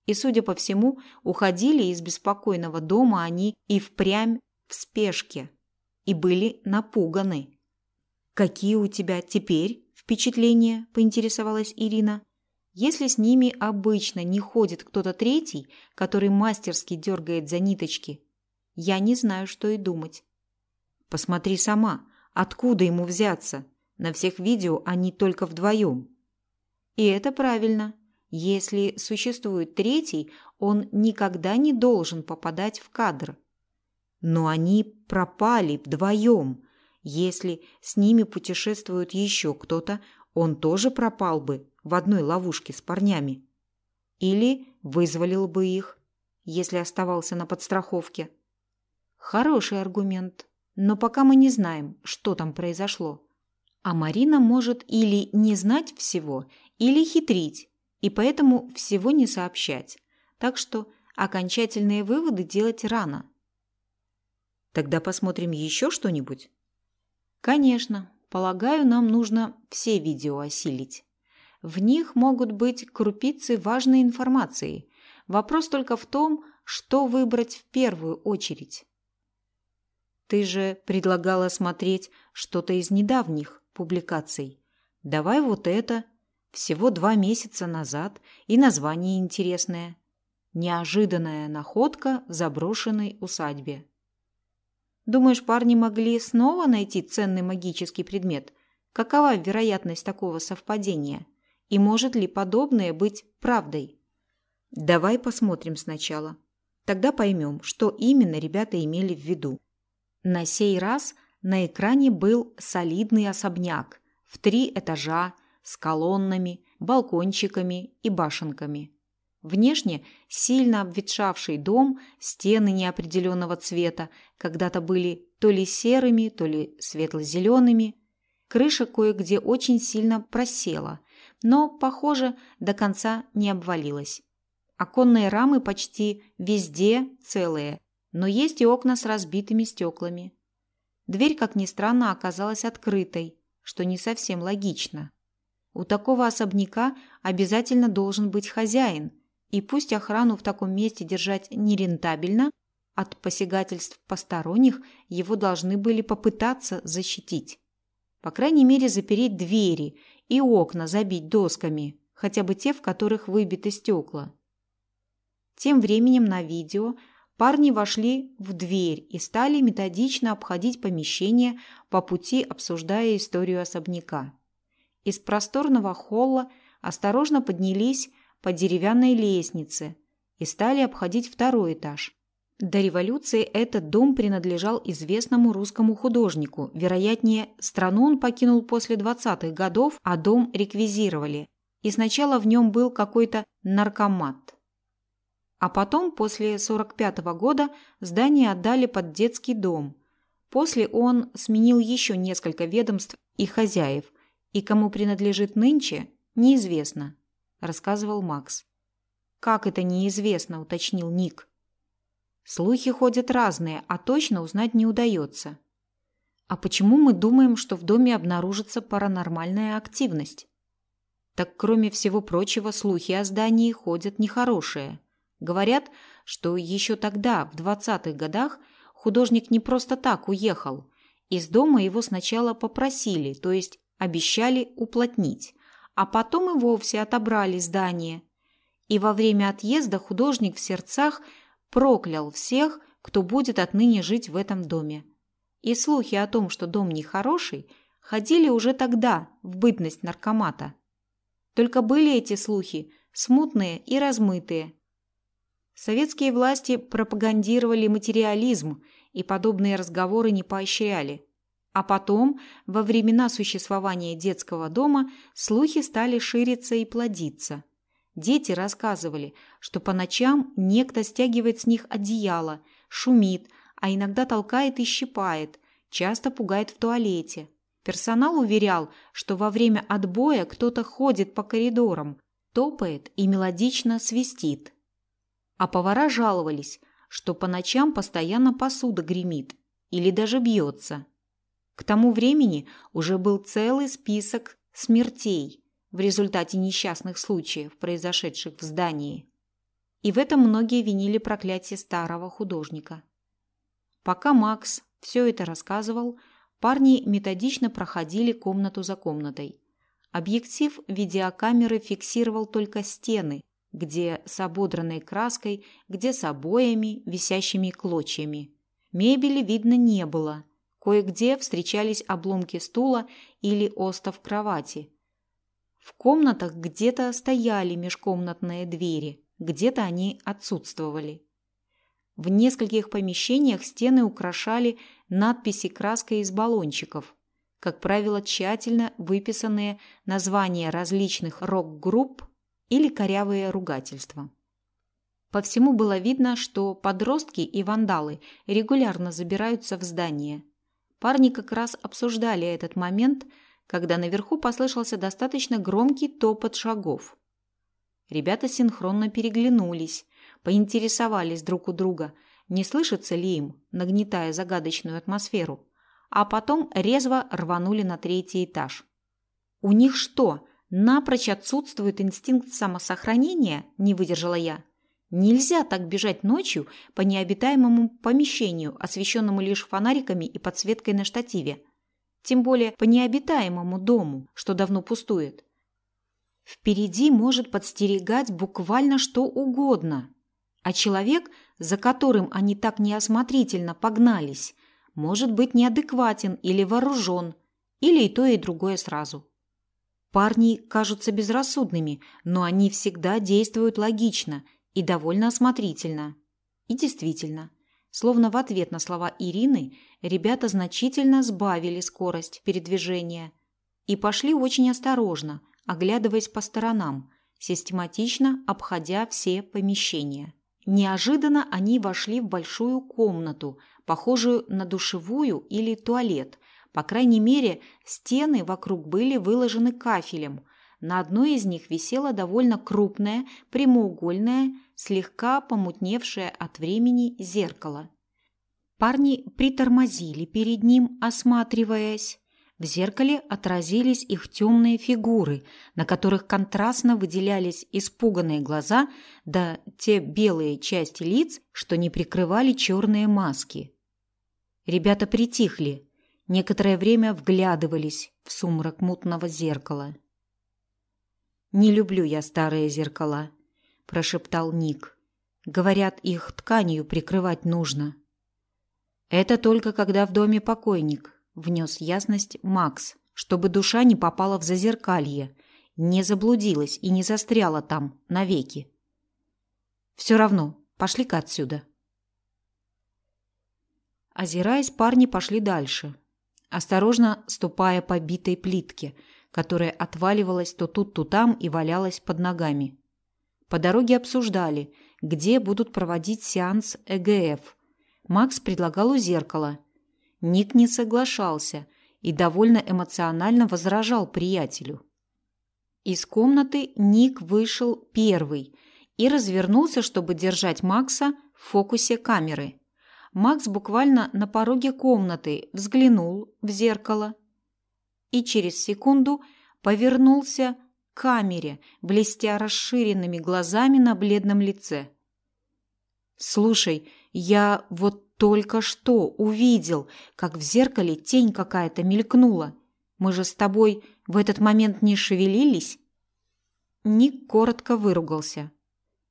И, судя по всему, уходили из беспокойного дома они и впрямь в спешке, и были напуганы. «Какие у тебя теперь впечатления?» – поинтересовалась Ирина. «Если с ними обычно не ходит кто-то третий, который мастерски дергает за ниточки, я не знаю, что и думать». «Посмотри сама, откуда ему взяться? На всех видео они только вдвоем». «И это правильно», если существует третий, он никогда не должен попадать в кадр. Но они пропали вдвоем. Если с ними путешествует еще кто-то, он тоже пропал бы в одной ловушке с парнями. Или вызволил бы их, если оставался на подстраховке. Хороший аргумент, но пока мы не знаем, что там произошло. А Марина может или не знать всего, или хитрить, и поэтому всего не сообщать. Так что окончательные выводы делать рано. Тогда посмотрим еще что-нибудь? Конечно. Полагаю, нам нужно все видео осилить. В них могут быть крупицы важной информации. Вопрос только в том, что выбрать в первую очередь. Ты же предлагала смотреть что-то из недавних публикаций. Давай вот это всего два месяца назад и название интересное. Неожиданная находка в заброшенной усадьбе. Думаешь, парни могли снова найти ценный магический предмет? Какова вероятность такого совпадения? И может ли подобное быть правдой? Давай посмотрим сначала. Тогда поймем, что именно ребята имели в виду. На сей раз на экране был солидный особняк в три этажа с колоннами, балкончиками и башенками. Внешне сильно обветшавший дом, стены неопределенного цвета, когда-то были то ли серыми, то ли светло-зелеными. Крыша кое-где очень сильно просела, но, похоже, до конца не обвалилась. Оконные рамы почти везде целые, но есть и окна с разбитыми стеклами. Дверь, как ни странно, оказалась открытой, что не совсем логично. У такого особняка обязательно должен быть хозяин, и пусть охрану в таком месте держать нерентабельно, от посягательств посторонних его должны были попытаться защитить. По крайней мере, запереть двери и окна забить досками, хотя бы те, в которых выбиты стекла. Тем временем на видео парни вошли в дверь и стали методично обходить помещение по пути, обсуждая историю особняка. Из просторного холла осторожно поднялись по деревянной лестнице и стали обходить второй этаж. До революции этот дом принадлежал известному русскому художнику. Вероятнее, страну он покинул после 20-х годов, а дом реквизировали. И сначала в нем был какой-то наркомат. А потом, после 45 -го года, здание отдали под детский дом. После он сменил еще несколько ведомств и хозяев – и кому принадлежит нынче, неизвестно, рассказывал Макс. Как это неизвестно, уточнил Ник. Слухи ходят разные, а точно узнать не удается. А почему мы думаем, что в доме обнаружится паранормальная активность? Так кроме всего прочего, слухи о здании ходят нехорошие. Говорят, что еще тогда, в двадцатых годах, художник не просто так уехал. Из дома его сначала попросили, то есть обещали уплотнить, а потом и вовсе отобрали здание. И во время отъезда художник в сердцах проклял всех, кто будет отныне жить в этом доме. И слухи о том, что дом нехороший, ходили уже тогда, в бытность наркомата. Только были эти слухи смутные и размытые. Советские власти пропагандировали материализм и подобные разговоры не поощряли. А потом, во времена существования детского дома, слухи стали шириться и плодиться. Дети рассказывали, что по ночам некто стягивает с них одеяло, шумит, а иногда толкает и щипает, часто пугает в туалете. Персонал уверял, что во время отбоя кто-то ходит по коридорам, топает и мелодично свистит. А повара жаловались, что по ночам постоянно посуда гремит или даже бьется. К тому времени уже был целый список смертей в результате несчастных случаев, произошедших в здании. И в этом многие винили проклятие старого художника. Пока Макс все это рассказывал, парни методично проходили комнату за комнатой. Объектив видеокамеры фиксировал только стены, где с ободранной краской, где с обоями, висящими клочьями. Мебели видно не было. Кое-где встречались обломки стула или остов кровати. В комнатах где-то стояли межкомнатные двери, где-то они отсутствовали. В нескольких помещениях стены украшали надписи краской из баллончиков, как правило, тщательно выписанные названия различных рок-групп или корявые ругательства. По всему было видно, что подростки и вандалы регулярно забираются в здание. Парни как раз обсуждали этот момент, когда наверху послышался достаточно громкий топот шагов. Ребята синхронно переглянулись, поинтересовались друг у друга, не слышится ли им, нагнетая загадочную атмосферу, а потом резво рванули на третий этаж. «У них что, напрочь отсутствует инстинкт самосохранения?» – не выдержала я. Нельзя так бежать ночью по необитаемому помещению, освещенному лишь фонариками и подсветкой на штативе. Тем более по необитаемому дому, что давно пустует. Впереди может подстерегать буквально что угодно. А человек, за которым они так неосмотрительно погнались, может быть неадекватен или вооружен, или и то, и другое сразу. Парни кажутся безрассудными, но они всегда действуют логично и довольно осмотрительно. И действительно, словно в ответ на слова Ирины, ребята значительно сбавили скорость передвижения и пошли очень осторожно, оглядываясь по сторонам, систематично обходя все помещения. Неожиданно они вошли в большую комнату, похожую на душевую или туалет. По крайней мере, стены вокруг были выложены кафелем, на одной из них висела довольно крупное, прямоугольное, слегка помутневшее от времени зеркало. Парни притормозили перед ним, осматриваясь. В зеркале отразились их темные фигуры, на которых контрастно выделялись испуганные глаза да те белые части лиц, что не прикрывали черные маски. Ребята притихли, некоторое время вглядывались в сумрак мутного зеркала. «Не люблю я старые зеркала», – прошептал Ник. «Говорят, их тканью прикрывать нужно». «Это только когда в доме покойник», – внес ясность Макс, чтобы душа не попала в зазеркалье, не заблудилась и не застряла там навеки. «Все равно, пошли-ка отсюда». Озираясь, парни пошли дальше, осторожно ступая по битой плитке – которая отваливалась то тут, то там и валялась под ногами. По дороге обсуждали, где будут проводить сеанс ЭГФ. Макс предлагал у зеркала. Ник не соглашался и довольно эмоционально возражал приятелю. Из комнаты Ник вышел первый и развернулся, чтобы держать Макса в фокусе камеры. Макс буквально на пороге комнаты взглянул в зеркало – и через секунду повернулся к камере, блестя расширенными глазами на бледном лице. «Слушай, я вот только что увидел, как в зеркале тень какая-то мелькнула. Мы же с тобой в этот момент не шевелились?» Ник коротко выругался.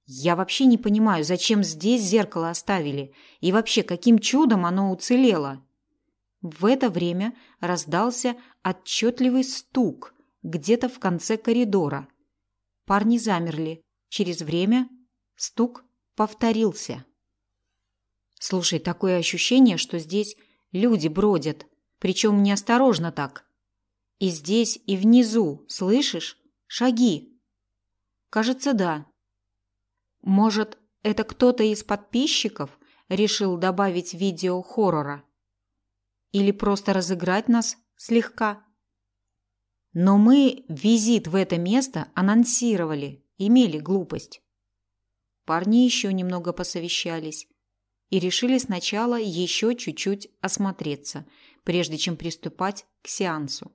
«Я вообще не понимаю, зачем здесь зеркало оставили, и вообще, каким чудом оно уцелело?» В это время раздался отчетливый стук где-то в конце коридора. Парни замерли. Через время стук повторился. «Слушай, такое ощущение, что здесь люди бродят», Причем неосторожно так. И здесь, и внизу, слышишь? Шаги. Кажется, да. Может, это кто-то из подписчиков решил добавить видео хоррора? Или просто разыграть нас слегка? Но мы визит в это место анонсировали, имели глупость. Парни еще немного посовещались и решили сначала еще чуть-чуть осмотреться, прежде чем приступать к сеансу.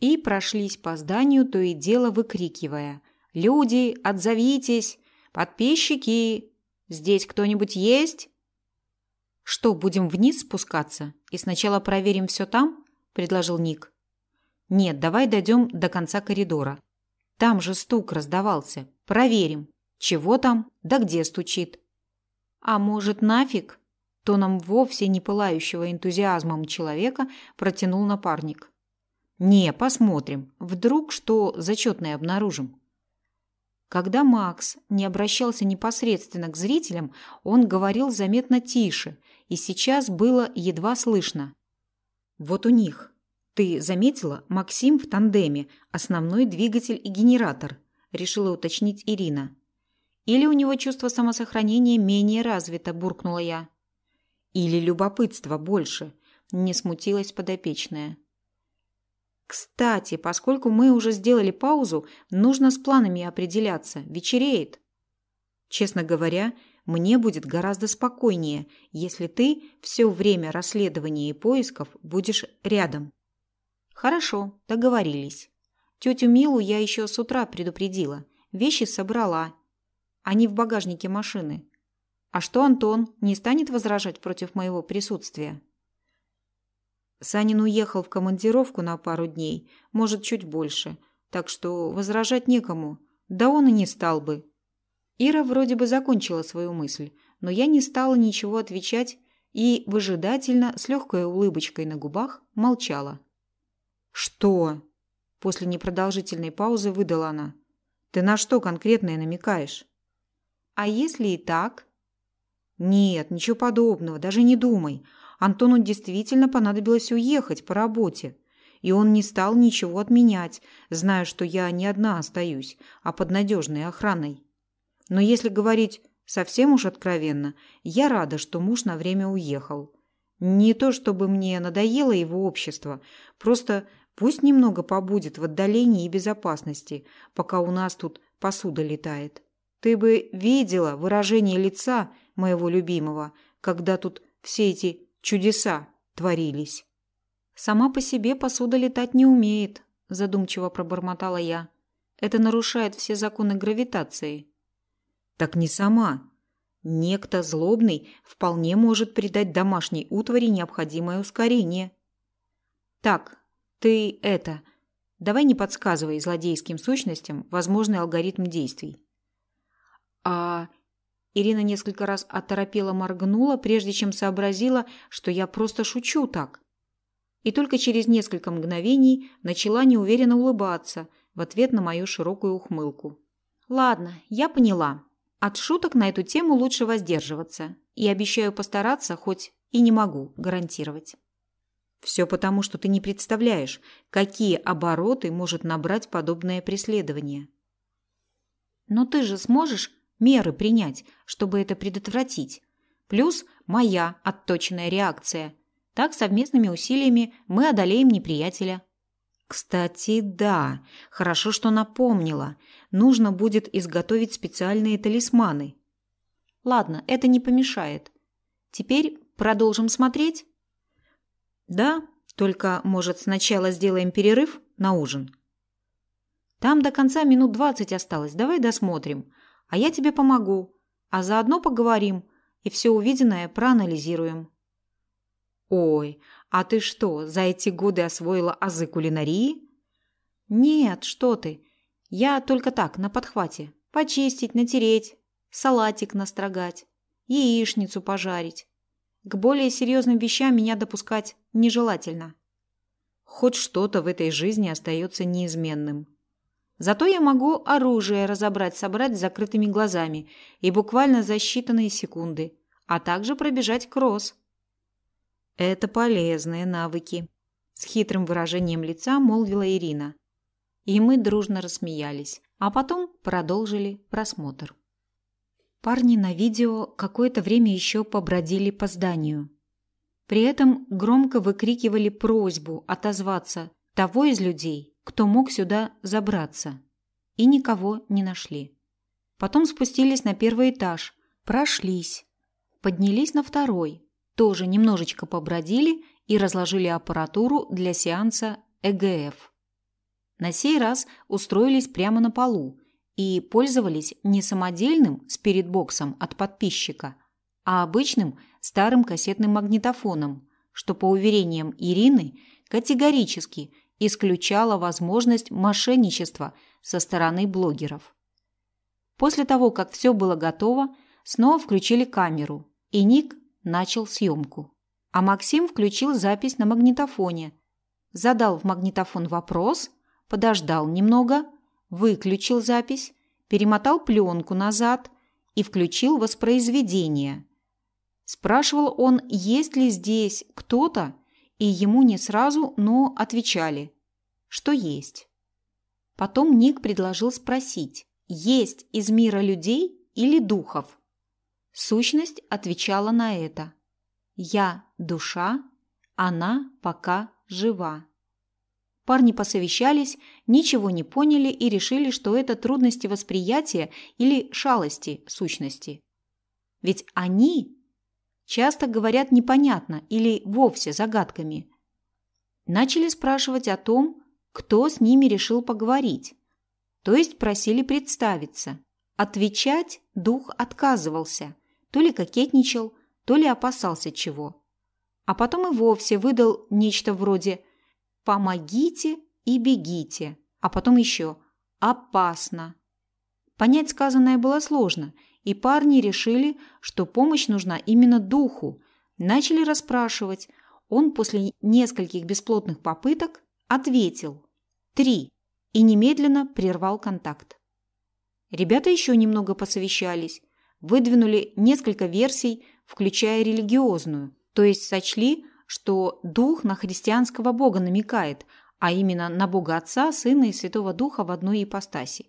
И прошлись по зданию, то и дело выкрикивая «Люди, отзовитесь! Подписчики! Здесь кто-нибудь есть?» «Что, будем вниз спускаться и сначала проверим все там?» – предложил Ник. «Нет, давай дойдем до конца коридора. Там же стук раздавался. Проверим, чего там, да где стучит». «А может, нафиг?» – тоном вовсе не пылающего энтузиазмом человека протянул напарник. «Не, посмотрим. Вдруг что зачетное обнаружим». Когда Макс не обращался непосредственно к зрителям, он говорил заметно тише, и сейчас было едва слышно. «Вот у них. Ты заметила, Максим в тандеме, основной двигатель и генератор», – решила уточнить Ирина. «Или у него чувство самосохранения менее развито», – буркнула я. «Или любопытство больше», – не смутилась подопечная. «Кстати, поскольку мы уже сделали паузу, нужно с планами определяться. Вечереет». Честно говоря, мне будет гораздо спокойнее, если ты все время расследования и поисков будешь рядом. Хорошо, договорились. Тетю Милу я еще с утра предупредила. Вещи собрала. Они в багажнике машины. А что Антон не станет возражать против моего присутствия? Санин уехал в командировку на пару дней, может, чуть больше, так что возражать некому. Да он и не стал бы. Ира вроде бы закончила свою мысль, но я не стала ничего отвечать и выжидательно, с легкой улыбочкой на губах, молчала. «Что?» – после непродолжительной паузы выдала она. «Ты на что конкретное намекаешь?» «А если и так?» «Нет, ничего подобного, даже не думай. Антону действительно понадобилось уехать по работе, и он не стал ничего отменять, зная, что я не одна остаюсь, а под надежной охраной. Но если говорить совсем уж откровенно, я рада, что муж на время уехал. Не то чтобы мне надоело его общество, просто пусть немного побудет в отдалении и безопасности, пока у нас тут посуда летает. Ты бы видела выражение лица моего любимого, когда тут все эти чудеса творились. Сама по себе посуда летать не умеет, задумчиво пробормотала я. Это нарушает все законы гравитации. Так не сама. Некто злобный вполне может придать домашней утвари необходимое ускорение. Так, ты это... Давай не подсказывай злодейским сущностям возможный алгоритм действий. А... Ирина несколько раз оторопела моргнула, прежде чем сообразила, что я просто шучу так. И только через несколько мгновений начала неуверенно улыбаться в ответ на мою широкую ухмылку. «Ладно, я поняла. От шуток на эту тему лучше воздерживаться. И обещаю постараться, хоть и не могу гарантировать. Все потому, что ты не представляешь, какие обороты может набрать подобное преследование. Но ты же сможешь меры принять, чтобы это предотвратить. Плюс моя отточенная реакция. Так совместными усилиями мы одолеем неприятеля. Кстати, да, хорошо, что напомнила. Нужно будет изготовить специальные талисманы. Ладно, это не помешает. Теперь продолжим смотреть? Да, только, может, сначала сделаем перерыв на ужин? Там до конца минут двадцать осталось. Давай досмотрим. А я тебе помогу. А заодно поговорим и все увиденное проанализируем. Ой, а ты что, за эти годы освоила азы кулинарии? Нет, что ты. Я только так, на подхвате. Почистить, натереть, салатик настрогать, яичницу пожарить. К более серьезным вещам меня допускать нежелательно. Хоть что-то в этой жизни остается неизменным. Зато я могу оружие разобрать-собрать с закрытыми глазами и буквально за считанные секунды, а также пробежать кросс. Это полезные навыки, с хитрым выражением лица молвила Ирина. И мы дружно рассмеялись, а потом продолжили просмотр. Парни на видео какое-то время еще побродили по зданию. При этом громко выкрикивали просьбу отозваться того из людей, кто мог сюда забраться. И никого не нашли. Потом спустились на первый этаж, прошлись, поднялись на второй, тоже немножечко побродили и разложили аппаратуру для сеанса ЭГФ. На сей раз устроились прямо на полу и пользовались не самодельным спиритбоксом от подписчика, а обычным старым кассетным магнитофоном, что, по уверениям Ирины, категорически исключало возможность мошенничества со стороны блогеров. После того, как все было готово, снова включили камеру, и Ник начал съемку. А Максим включил запись на магнитофоне, задал в магнитофон вопрос, подождал немного, выключил запись, перемотал пленку назад и включил воспроизведение. Спрашивал он, есть ли здесь кто-то, и ему не сразу, но отвечали, что есть. Потом Ник предложил спросить, есть из мира людей или духов. Сущность отвечала на это. «Я – душа, она пока жива». Парни посовещались, ничего не поняли и решили, что это трудности восприятия или шалости сущности. Ведь они часто говорят непонятно или вовсе загадками. Начали спрашивать о том, кто с ними решил поговорить. То есть просили представиться. Отвечать дух отказывался, то ли кокетничал, то ли опасался чего. А потом и вовсе выдал нечто вроде «помогите и бегите», а потом еще «опасно». Понять сказанное было сложно, и парни решили, что помощь нужна именно духу. Начали расспрашивать. Он после нескольких бесплотных попыток ответил «три» и немедленно прервал контакт. Ребята еще немного посовещались, выдвинули несколько версий, включая религиозную, то есть сочли, что дух на христианского бога намекает, а именно на бога Отца, Сына и Святого Духа в одной ипостаси.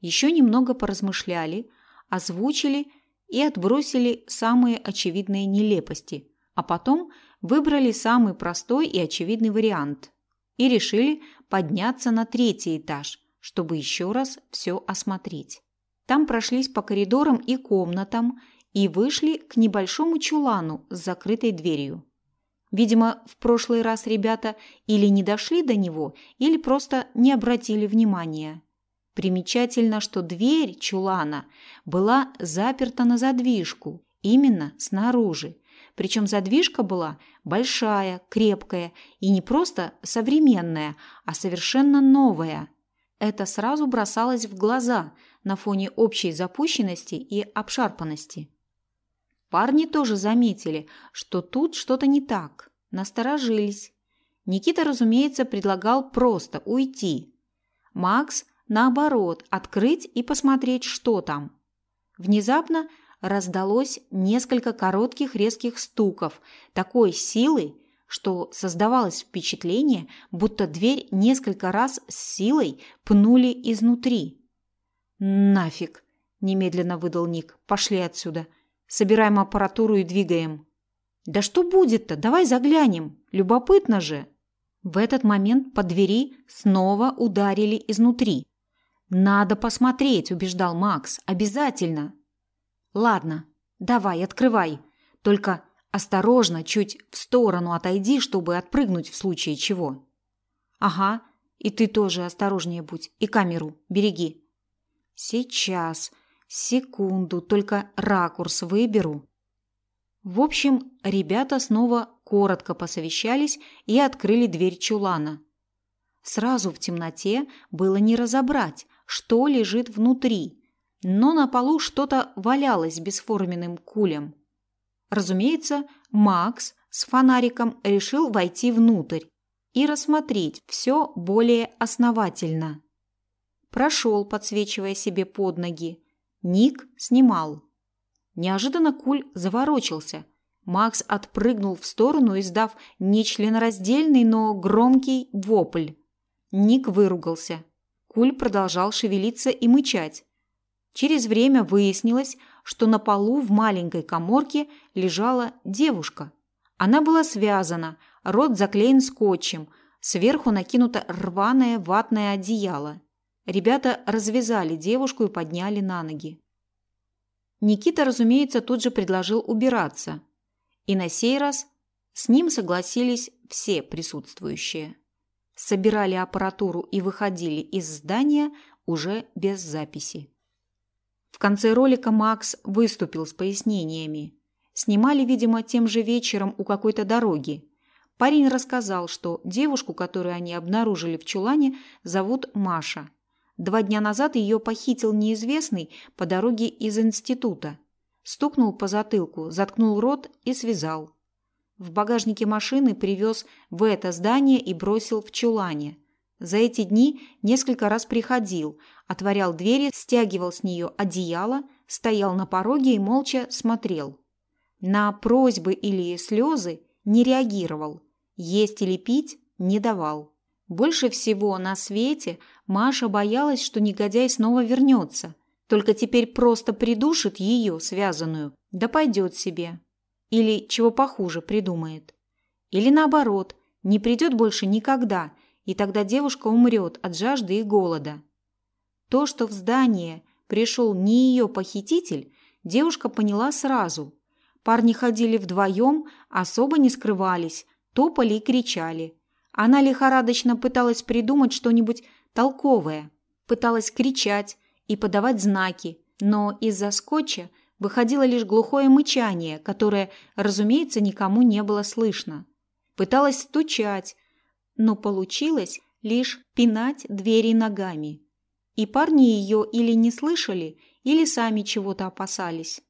Еще немного поразмышляли, озвучили и отбросили самые очевидные нелепости, а потом выбрали самый простой и очевидный вариант и решили подняться на третий этаж, чтобы еще раз все осмотреть. Там прошлись по коридорам и комнатам и вышли к небольшому чулану с закрытой дверью. Видимо, в прошлый раз ребята или не дошли до него, или просто не обратили внимания. Примечательно, что дверь чулана была заперта на задвижку, именно снаружи. Причем задвижка была большая, крепкая и не просто современная, а совершенно новая. Это сразу бросалось в глаза – на фоне общей запущенности и обшарпанности. Парни тоже заметили, что тут что-то не так, насторожились. Никита, разумеется, предлагал просто уйти. Макс, наоборот, открыть и посмотреть, что там. Внезапно раздалось несколько коротких резких стуков такой силы, что создавалось впечатление, будто дверь несколько раз с силой пнули изнутри. «Нафиг!» – немедленно выдал Ник. «Пошли отсюда. Собираем аппаратуру и двигаем». «Да что будет-то? Давай заглянем. Любопытно же!» В этот момент по двери снова ударили изнутри. «Надо посмотреть», – убеждал Макс. «Обязательно!» «Ладно, давай, открывай. Только осторожно, чуть в сторону отойди, чтобы отпрыгнуть в случае чего». «Ага, и ты тоже осторожнее будь. И камеру береги». Сейчас, секунду, только ракурс выберу. В общем, ребята снова коротко посовещались и открыли дверь чулана. Сразу в темноте было не разобрать, что лежит внутри, но на полу что-то валялось бесформенным кулем. Разумеется, Макс с фонариком решил войти внутрь и рассмотреть все более основательно. Прошел, подсвечивая себе под ноги. Ник снимал. Неожиданно куль заворочился. Макс отпрыгнул в сторону, издав нечленораздельный, но громкий вопль. Ник выругался. Куль продолжал шевелиться и мычать. Через время выяснилось, что на полу в маленькой коморке лежала девушка. Она была связана, рот заклеен скотчем, сверху накинуто рваное ватное одеяло. Ребята развязали девушку и подняли на ноги. Никита, разумеется, тут же предложил убираться. И на сей раз с ним согласились все присутствующие. Собирали аппаратуру и выходили из здания уже без записи. В конце ролика Макс выступил с пояснениями. Снимали, видимо, тем же вечером у какой-то дороги. Парень рассказал, что девушку, которую они обнаружили в чулане, зовут Маша. Два дня назад ее похитил неизвестный по дороге из института. Стукнул по затылку, заткнул рот и связал. В багажнике машины привез в это здание и бросил в чулане. За эти дни несколько раз приходил, отворял двери, стягивал с нее одеяло, стоял на пороге и молча смотрел. На просьбы или слезы не реагировал, есть или пить не давал. Больше всего на свете Маша боялась, что негодяй снова вернется, только теперь просто придушит ее, связанную, да пойдет себе. Или чего похуже придумает. Или наоборот, не придет больше никогда, и тогда девушка умрет от жажды и голода. То, что в здание пришел не ее похититель, девушка поняла сразу. Парни ходили вдвоем, особо не скрывались, топали и кричали. Она лихорадочно пыталась придумать что-нибудь толковое, пыталась кричать и подавать знаки, но из-за скотча выходило лишь глухое мычание, которое, разумеется, никому не было слышно. Пыталась стучать, но получилось лишь пинать двери ногами. И парни ее или не слышали, или сами чего-то опасались.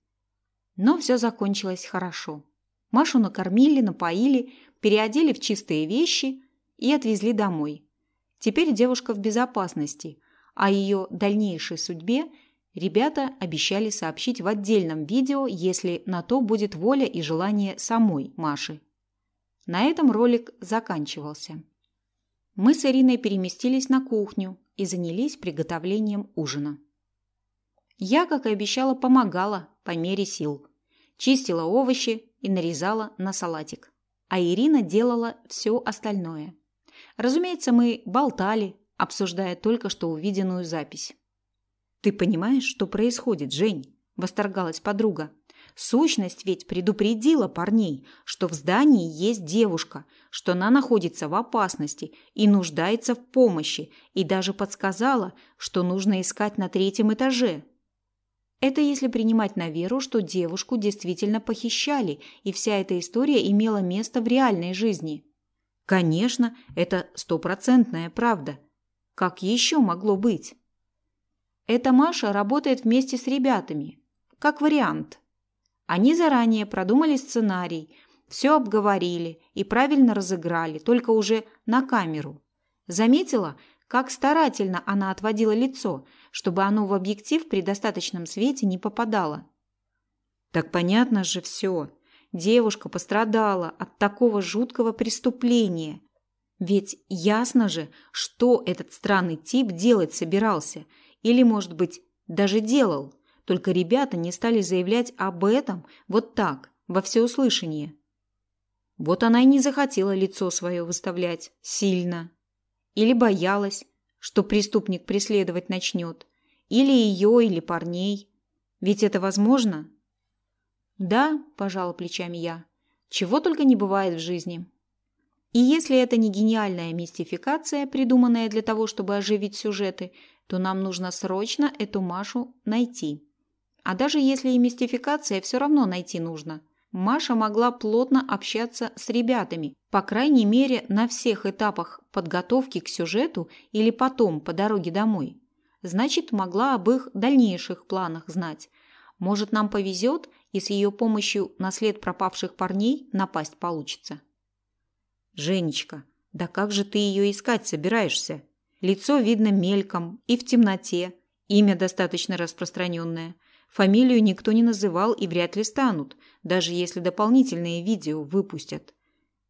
Но все закончилось хорошо. Машу накормили, напоили, переодели в чистые вещи и отвезли домой. Теперь девушка в безопасности, а ее дальнейшей судьбе – Ребята обещали сообщить в отдельном видео, если на то будет воля и желание самой Маши. На этом ролик заканчивался. Мы с Ириной переместились на кухню и занялись приготовлением ужина. Я, как и обещала, помогала по мере сил. Чистила овощи и нарезала на салатик. А Ирина делала все остальное. Разумеется, мы болтали, обсуждая только что увиденную запись. «Ты понимаешь, что происходит, Жень?» – восторгалась подруга. Сущность ведь предупредила парней, что в здании есть девушка, что она находится в опасности и нуждается в помощи, и даже подсказала, что нужно искать на третьем этаже. Это если принимать на веру, что девушку действительно похищали, и вся эта история имела место в реальной жизни. Конечно, это стопроцентная правда. Как еще могло быть? Эта Маша работает вместе с ребятами. Как вариант. Они заранее продумали сценарий, все обговорили и правильно разыграли, только уже на камеру. Заметила, как старательно она отводила лицо, чтобы оно в объектив при достаточном свете не попадало. Так понятно же все. Девушка пострадала от такого жуткого преступления. Ведь ясно же, что этот странный тип делать собирался – или, может быть, даже делал, только ребята не стали заявлять об этом вот так, во всеуслышание. Вот она и не захотела лицо свое выставлять сильно. Или боялась, что преступник преследовать начнет. Или ее, или парней. Ведь это возможно? Да, пожала плечами я. Чего только не бывает в жизни. И если это не гениальная мистификация, придуманная для того, чтобы оживить сюжеты, то нам нужно срочно эту Машу найти. А даже если и мистификация, все равно найти нужно. Маша могла плотно общаться с ребятами, по крайней мере, на всех этапах подготовки к сюжету или потом по дороге домой. Значит, могла об их дальнейших планах знать. Может, нам повезет, и с ее помощью на след пропавших парней напасть получится. «Женечка, да как же ты ее искать собираешься?» Лицо видно мельком и в темноте. Имя достаточно распространенное. Фамилию никто не называл и вряд ли станут, даже если дополнительные видео выпустят.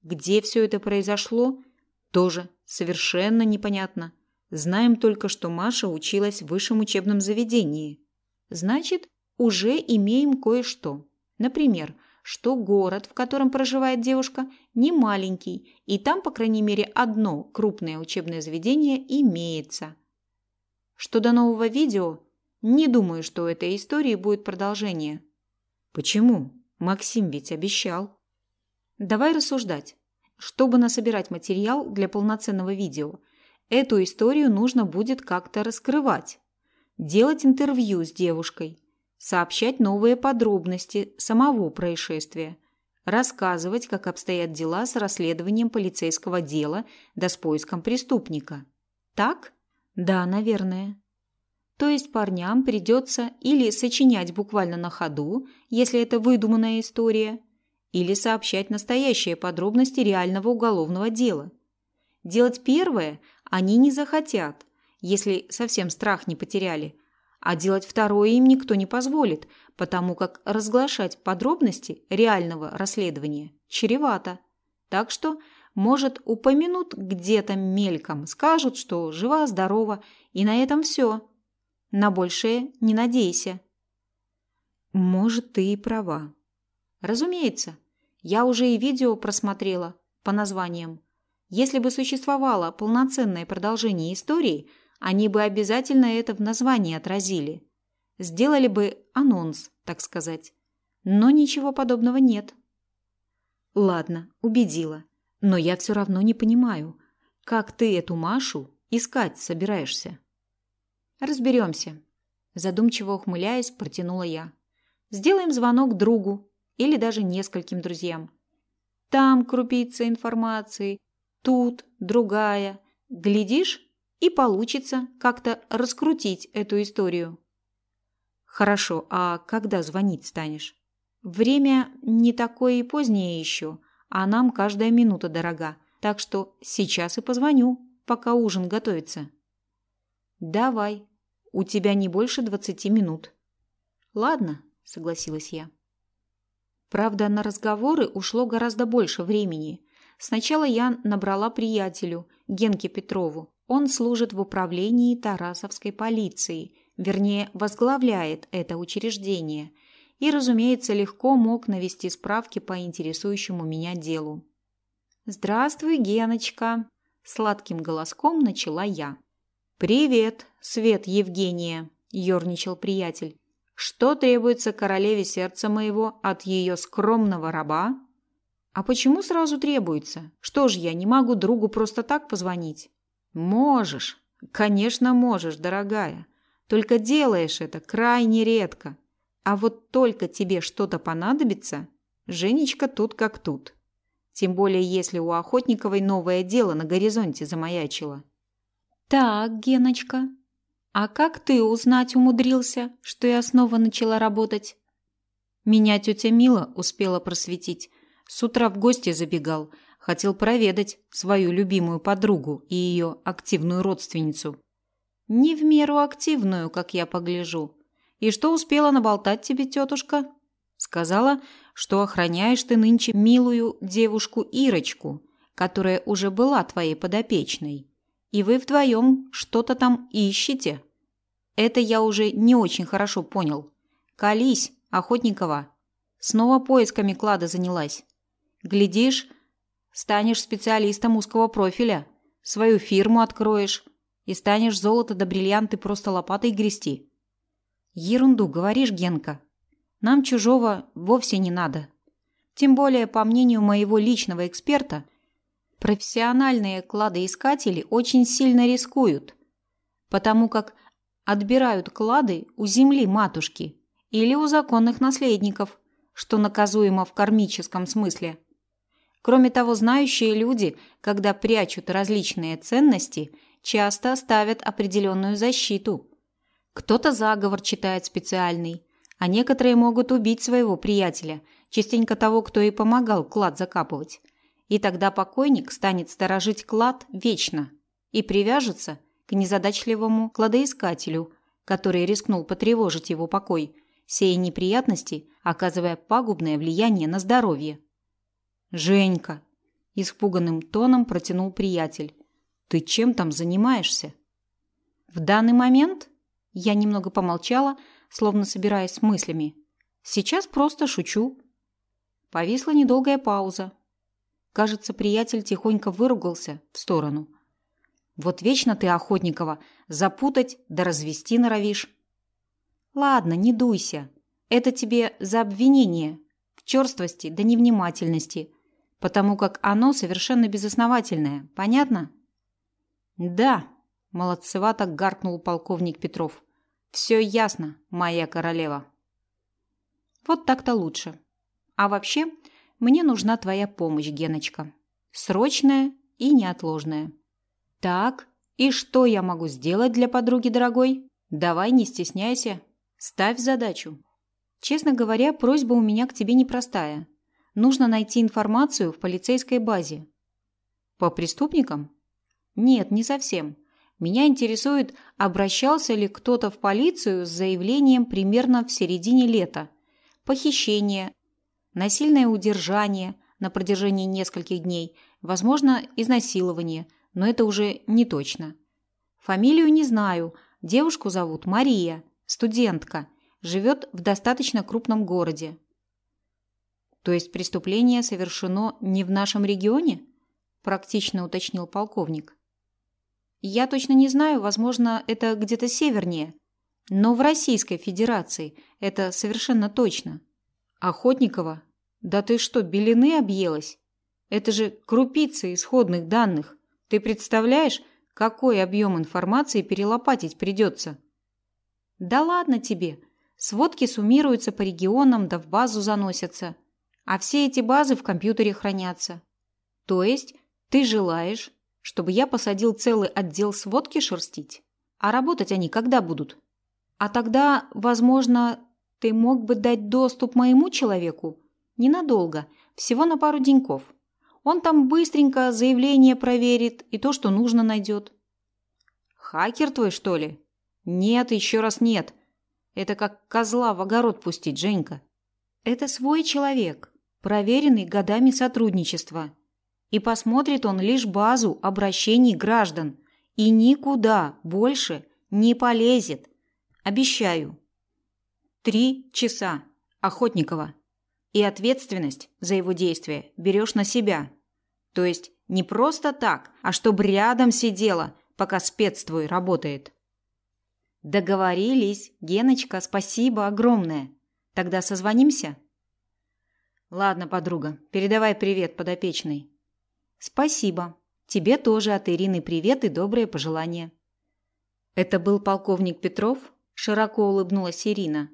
Где все это произошло, тоже совершенно непонятно. Знаем только, что Маша училась в высшем учебном заведении. Значит, уже имеем кое-что. Например, что город, в котором проживает девушка, не маленький, и там, по крайней мере, одно крупное учебное заведение имеется. Что до нового видео, не думаю, что у этой истории будет продолжение. Почему? Максим ведь обещал. Давай рассуждать. Чтобы насобирать материал для полноценного видео, эту историю нужно будет как-то раскрывать. Делать интервью с девушкой, сообщать новые подробности самого происшествия, рассказывать, как обстоят дела с расследованием полицейского дела да с поиском преступника. Так? Да, наверное. То есть парням придется или сочинять буквально на ходу, если это выдуманная история, или сообщать настоящие подробности реального уголовного дела. Делать первое они не захотят, если совсем страх не потеряли, а делать второе им никто не позволит, потому как разглашать подробности реального расследования чревато. Так что, может, упомянут где-то мельком, скажут, что жива-здорова, и на этом все. На большее не надейся. Может, ты и права, Разумеется, я уже и видео просмотрела по названиям. Если бы существовало полноценное продолжение истории, они бы обязательно это в названии отразили. Сделали бы анонс, так сказать. Но ничего подобного нет. Ладно, убедила. Но я все равно не понимаю, как ты эту Машу искать собираешься. Разберемся. Задумчиво ухмыляясь, протянула я. Сделаем звонок другу, или даже нескольким друзьям. Там крупица информации, тут другая. Глядишь, и получится как-то раскрутить эту историю. Хорошо, а когда звонить станешь? Время не такое и позднее еще, а нам каждая минута дорога, так что сейчас и позвоню, пока ужин готовится. Давай, у тебя не больше двадцати минут. Ладно, согласилась я. Правда, на разговоры ушло гораздо больше времени. Сначала я набрала приятелю, Генке Петрову. Он служит в управлении Тарасовской полиции, вернее, возглавляет это учреждение. И, разумеется, легко мог навести справки по интересующему меня делу. «Здравствуй, Геночка!» – сладким голоском начала я. «Привет, Свет Евгения!» – ерничал приятель. Что требуется королеве сердца моего от ее скромного раба? А почему сразу требуется? Что ж, я не могу другу просто так позвонить? Можешь. Конечно, можешь, дорогая. Только делаешь это крайне редко. А вот только тебе что-то понадобится, Женечка тут как тут. Тем более, если у Охотниковой новое дело на горизонте замаячило. Так, Геночка, а как ты узнать умудрился, что я снова начала работать? Меня тетя Мила успела просветить. С утра в гости забегал, хотел проведать свою любимую подругу и ее активную родственницу. Не в меру активную, как я погляжу. И что успела наболтать тебе тетушка? Сказала, что охраняешь ты нынче милую девушку Ирочку, которая уже была твоей подопечной. И вы вдвоем что-то там ищете. Это я уже не очень хорошо понял. Колись, Охотникова. Снова поисками клада занялась. Глядишь, станешь специалистом узкого профиля. Свою фирму откроешь. И станешь золото да бриллианты просто лопатой грести. Ерунду говоришь, Генка. Нам чужого вовсе не надо. Тем более, по мнению моего личного эксперта, профессиональные кладоискатели очень сильно рискуют, потому как отбирают клады у земли матушки или у законных наследников, что наказуемо в кармическом смысле. Кроме того, знающие люди, когда прячут различные ценности, часто ставят определенную защиту. Кто-то заговор читает специальный, а некоторые могут убить своего приятеля, частенько того, кто и помогал клад закапывать. И тогда покойник станет сторожить клад вечно и привяжется к незадачливому кладоискателю, который рискнул потревожить его покой, сея неприятности, оказывая пагубное влияние на здоровье. «Женька!» – испуганным тоном протянул приятель. «Ты чем там занимаешься?» «В данный момент?» – я немного помолчала, словно собираясь с мыслями. «Сейчас просто шучу». Повисла недолгая пауза. Кажется, приятель тихонько выругался в сторону. «Вот вечно ты, Охотникова, запутать да развести норовишь». «Ладно, не дуйся. Это тебе за обвинение в черствости да невнимательности, потому как оно совершенно безосновательное. Понятно?» «Да», – молодцевато гаркнул полковник Петров. «Все ясно, моя королева». «Вот так-то лучше. А вообще, мне нужна твоя помощь, Геночка. Срочная и неотложная». «Так, и что я могу сделать для подруги дорогой? Давай, не стесняйся, ставь задачу». Честно говоря, просьба у меня к тебе непростая. Нужно найти информацию в полицейской базе. По преступникам? Нет, не совсем. Меня интересует, обращался ли кто-то в полицию с заявлением примерно в середине лета. Похищение, насильное удержание на протяжении нескольких дней, возможно, изнасилование, но это уже не точно. Фамилию не знаю. Девушку зовут Мария, студентка – живет в достаточно крупном городе. То есть преступление совершено не в нашем регионе? Практично уточнил полковник. Я точно не знаю, возможно, это где-то севернее. Но в Российской Федерации это совершенно точно. Охотникова? Да ты что, белины объелась? Это же крупицы исходных данных. Ты представляешь, какой объем информации перелопатить придется? Да ладно тебе, Сводки суммируются по регионам да в базу заносятся. А все эти базы в компьютере хранятся. То есть ты желаешь, чтобы я посадил целый отдел сводки шерстить? А работать они когда будут? А тогда, возможно, ты мог бы дать доступ моему человеку? Ненадолго, всего на пару деньков. Он там быстренько заявление проверит и то, что нужно, найдет. Хакер твой, что ли? Нет, еще раз нет. Это как козла в огород пустить, Женька. Это свой человек, проверенный годами сотрудничества. И посмотрит он лишь базу обращений граждан и никуда больше не полезет. Обещаю. Три часа. Охотникова. И ответственность за его действия берешь на себя. То есть не просто так, а чтобы рядом сидела, пока спец твой работает. Договорились. Геночка, спасибо огромное. Тогда созвонимся? Ладно, подруга, передавай привет подопечной. Спасибо. Тебе тоже от Ирины привет и добрые пожелания. Это был полковник Петров? Широко улыбнулась Ирина.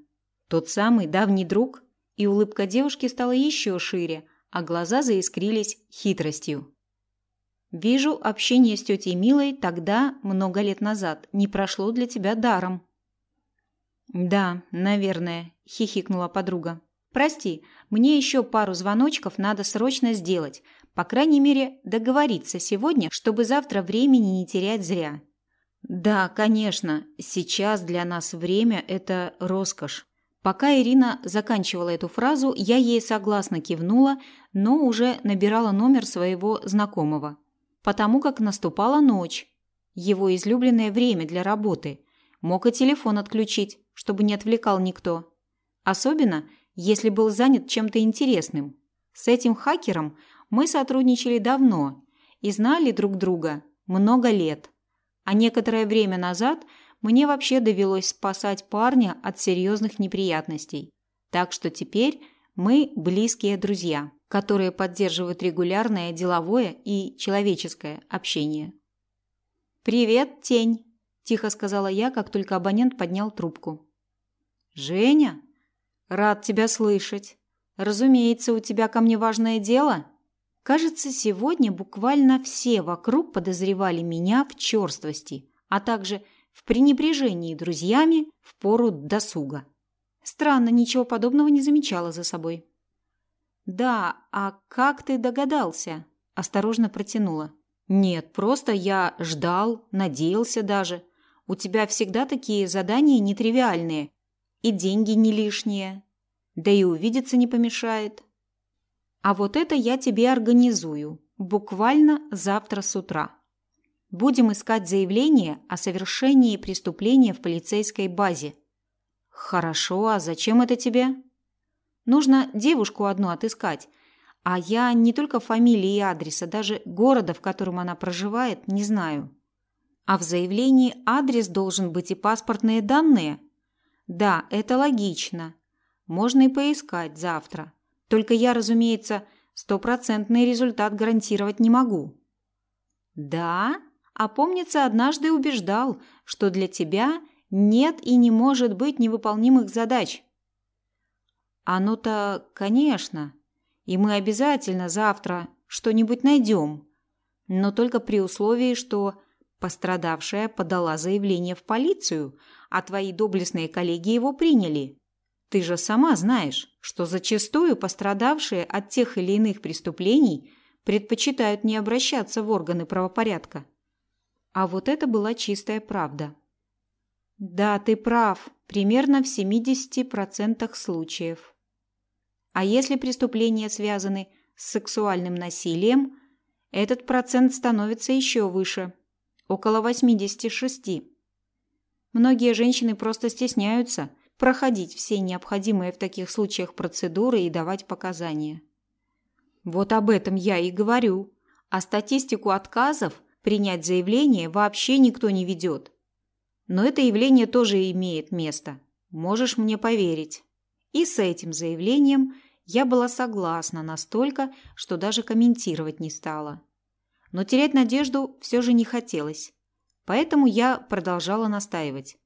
Тот самый давний друг? И улыбка девушки стала еще шире, а глаза заискрились хитростью. Вижу, общение с тетей Милой тогда, много лет назад, не прошло для тебя даром. Да, наверное, хихикнула подруга. Прости, мне еще пару звоночков надо срочно сделать. По крайней мере, договориться сегодня, чтобы завтра времени не терять зря. Да, конечно, сейчас для нас время это роскошь. Пока Ирина заканчивала эту фразу, я ей согласно кивнула, но уже набирала номер своего знакомого потому как наступала ночь, его излюбленное время для работы. Мог и телефон отключить, чтобы не отвлекал никто. Особенно, если был занят чем-то интересным. С этим хакером мы сотрудничали давно и знали друг друга много лет. А некоторое время назад мне вообще довелось спасать парня от серьезных неприятностей. Так что теперь мы близкие друзья которые поддерживают регулярное деловое и человеческое общение. «Привет, тень!» – тихо сказала я, как только абонент поднял трубку. «Женя? Рад тебя слышать. Разумеется, у тебя ко мне важное дело?» Кажется, сегодня буквально все вокруг подозревали меня в черствости, а также в пренебрежении друзьями в пору досуга. Странно, ничего подобного не замечала за собой. «Да, а как ты догадался?» – осторожно протянула. «Нет, просто я ждал, надеялся даже. У тебя всегда такие задания нетривиальные. и деньги не лишние. Да и увидеться не помешает. А вот это я тебе организую, буквально завтра с утра. Будем искать заявление о совершении преступления в полицейской базе. Хорошо, а зачем это тебе? Нужно девушку одну отыскать, а я не только фамилии и адреса, даже города, в котором она проживает, не знаю. А в заявлении адрес должен быть и паспортные данные. Да, это логично. Можно и поискать завтра. Только я, разумеется, стопроцентный результат гарантировать не могу. Да? А помнится, однажды убеждал, что для тебя нет и не может быть невыполнимых задач. Оно-то, конечно, и мы обязательно завтра что-нибудь найдем, но только при условии, что пострадавшая подала заявление в полицию, а твои доблестные коллеги его приняли. Ты же сама знаешь, что зачастую пострадавшие от тех или иных преступлений предпочитают не обращаться в органы правопорядка. А вот это была чистая правда. Да, ты прав, примерно в 70% случаев. А если преступления связаны с сексуальным насилием, этот процент становится еще выше, около 86. Многие женщины просто стесняются проходить все необходимые в таких случаях процедуры и давать показания. Вот об этом я и говорю. А статистику отказов принять заявление вообще никто не ведет. Но это явление тоже имеет место. Можешь мне поверить. И с этим заявлением я была согласна настолько, что даже комментировать не стала. Но терять надежду все же не хотелось. Поэтому я продолжала настаивать.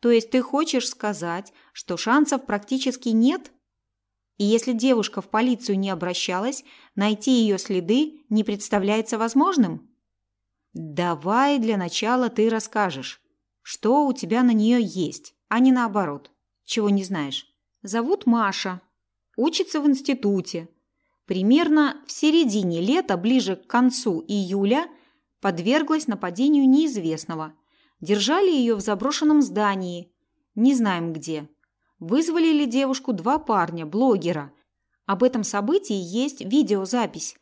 То есть ты хочешь сказать, что шансов практически нет? И если девушка в полицию не обращалась, найти ее следы не представляется возможным? Давай для начала ты расскажешь, что у тебя на нее есть, а не наоборот, чего не знаешь. Зовут Маша, учится в институте. Примерно в середине лета, ближе к концу июля, подверглась нападению неизвестного. Держали ее в заброшенном здании, не знаем где. Вызвали ли девушку два парня, блогера. Об этом событии есть видеозапись.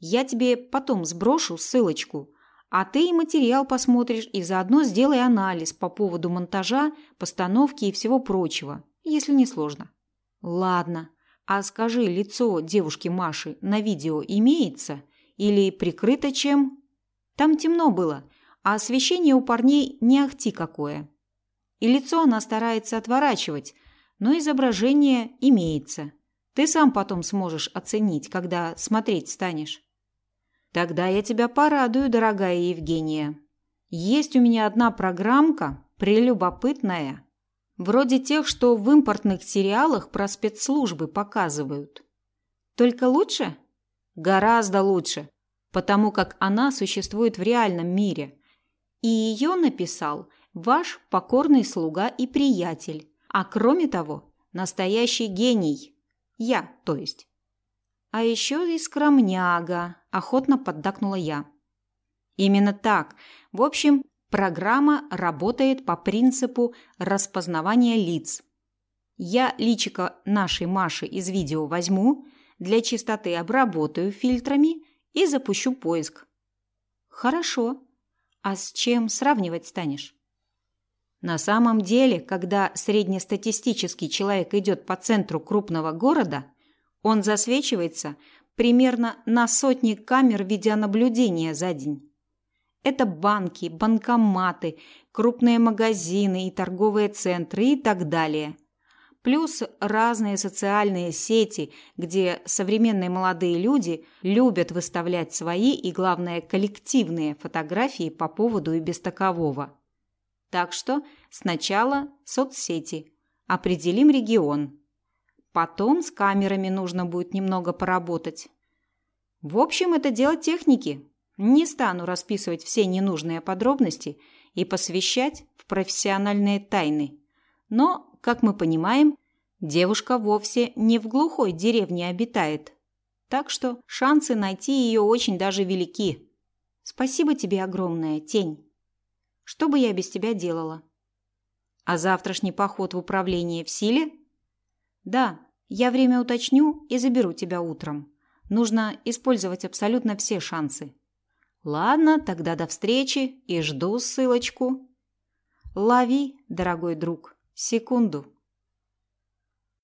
Я тебе потом сброшу ссылочку – а ты и материал посмотришь и заодно сделай анализ по поводу монтажа, постановки и всего прочего, если не сложно. Ладно, а скажи, лицо девушки Маши на видео имеется или прикрыто чем? Там темно было, а освещение у парней не ахти какое. И лицо она старается отворачивать, но изображение имеется. Ты сам потом сможешь оценить, когда смотреть станешь. Тогда я тебя порадую, дорогая Евгения. Есть у меня одна программка, прелюбопытная, вроде тех, что в импортных сериалах про спецслужбы показывают. Только лучше? Гораздо лучше, потому как она существует в реальном мире. И ее написал ваш покорный слуга и приятель, а кроме того, настоящий гений. Я, то есть. А еще и скромняга, охотно поддакнула я. Именно так. В общем, программа работает по принципу распознавания лиц. Я личико нашей Маши из видео возьму, для чистоты обработаю фильтрами и запущу поиск. Хорошо. А с чем сравнивать станешь? На самом деле, когда среднестатистический человек идет по центру крупного города – он засвечивается примерно на сотни камер видеонаблюдения за день. Это банки, банкоматы, крупные магазины и торговые центры и так далее. Плюс разные социальные сети, где современные молодые люди любят выставлять свои и, главное, коллективные фотографии по поводу и без такового. Так что сначала соцсети. Определим регион. Потом с камерами нужно будет немного поработать. В общем, это дело техники. Не стану расписывать все ненужные подробности и посвящать в профессиональные тайны. Но, как мы понимаем, девушка вовсе не в глухой деревне обитает. Так что шансы найти ее очень даже велики. Спасибо тебе огромное, Тень. Что бы я без тебя делала? А завтрашний поход в управление в силе? Да, я время уточню и заберу тебя утром. Нужно использовать абсолютно все шансы. Ладно, тогда до встречи и жду ссылочку. Лови, дорогой друг, секунду.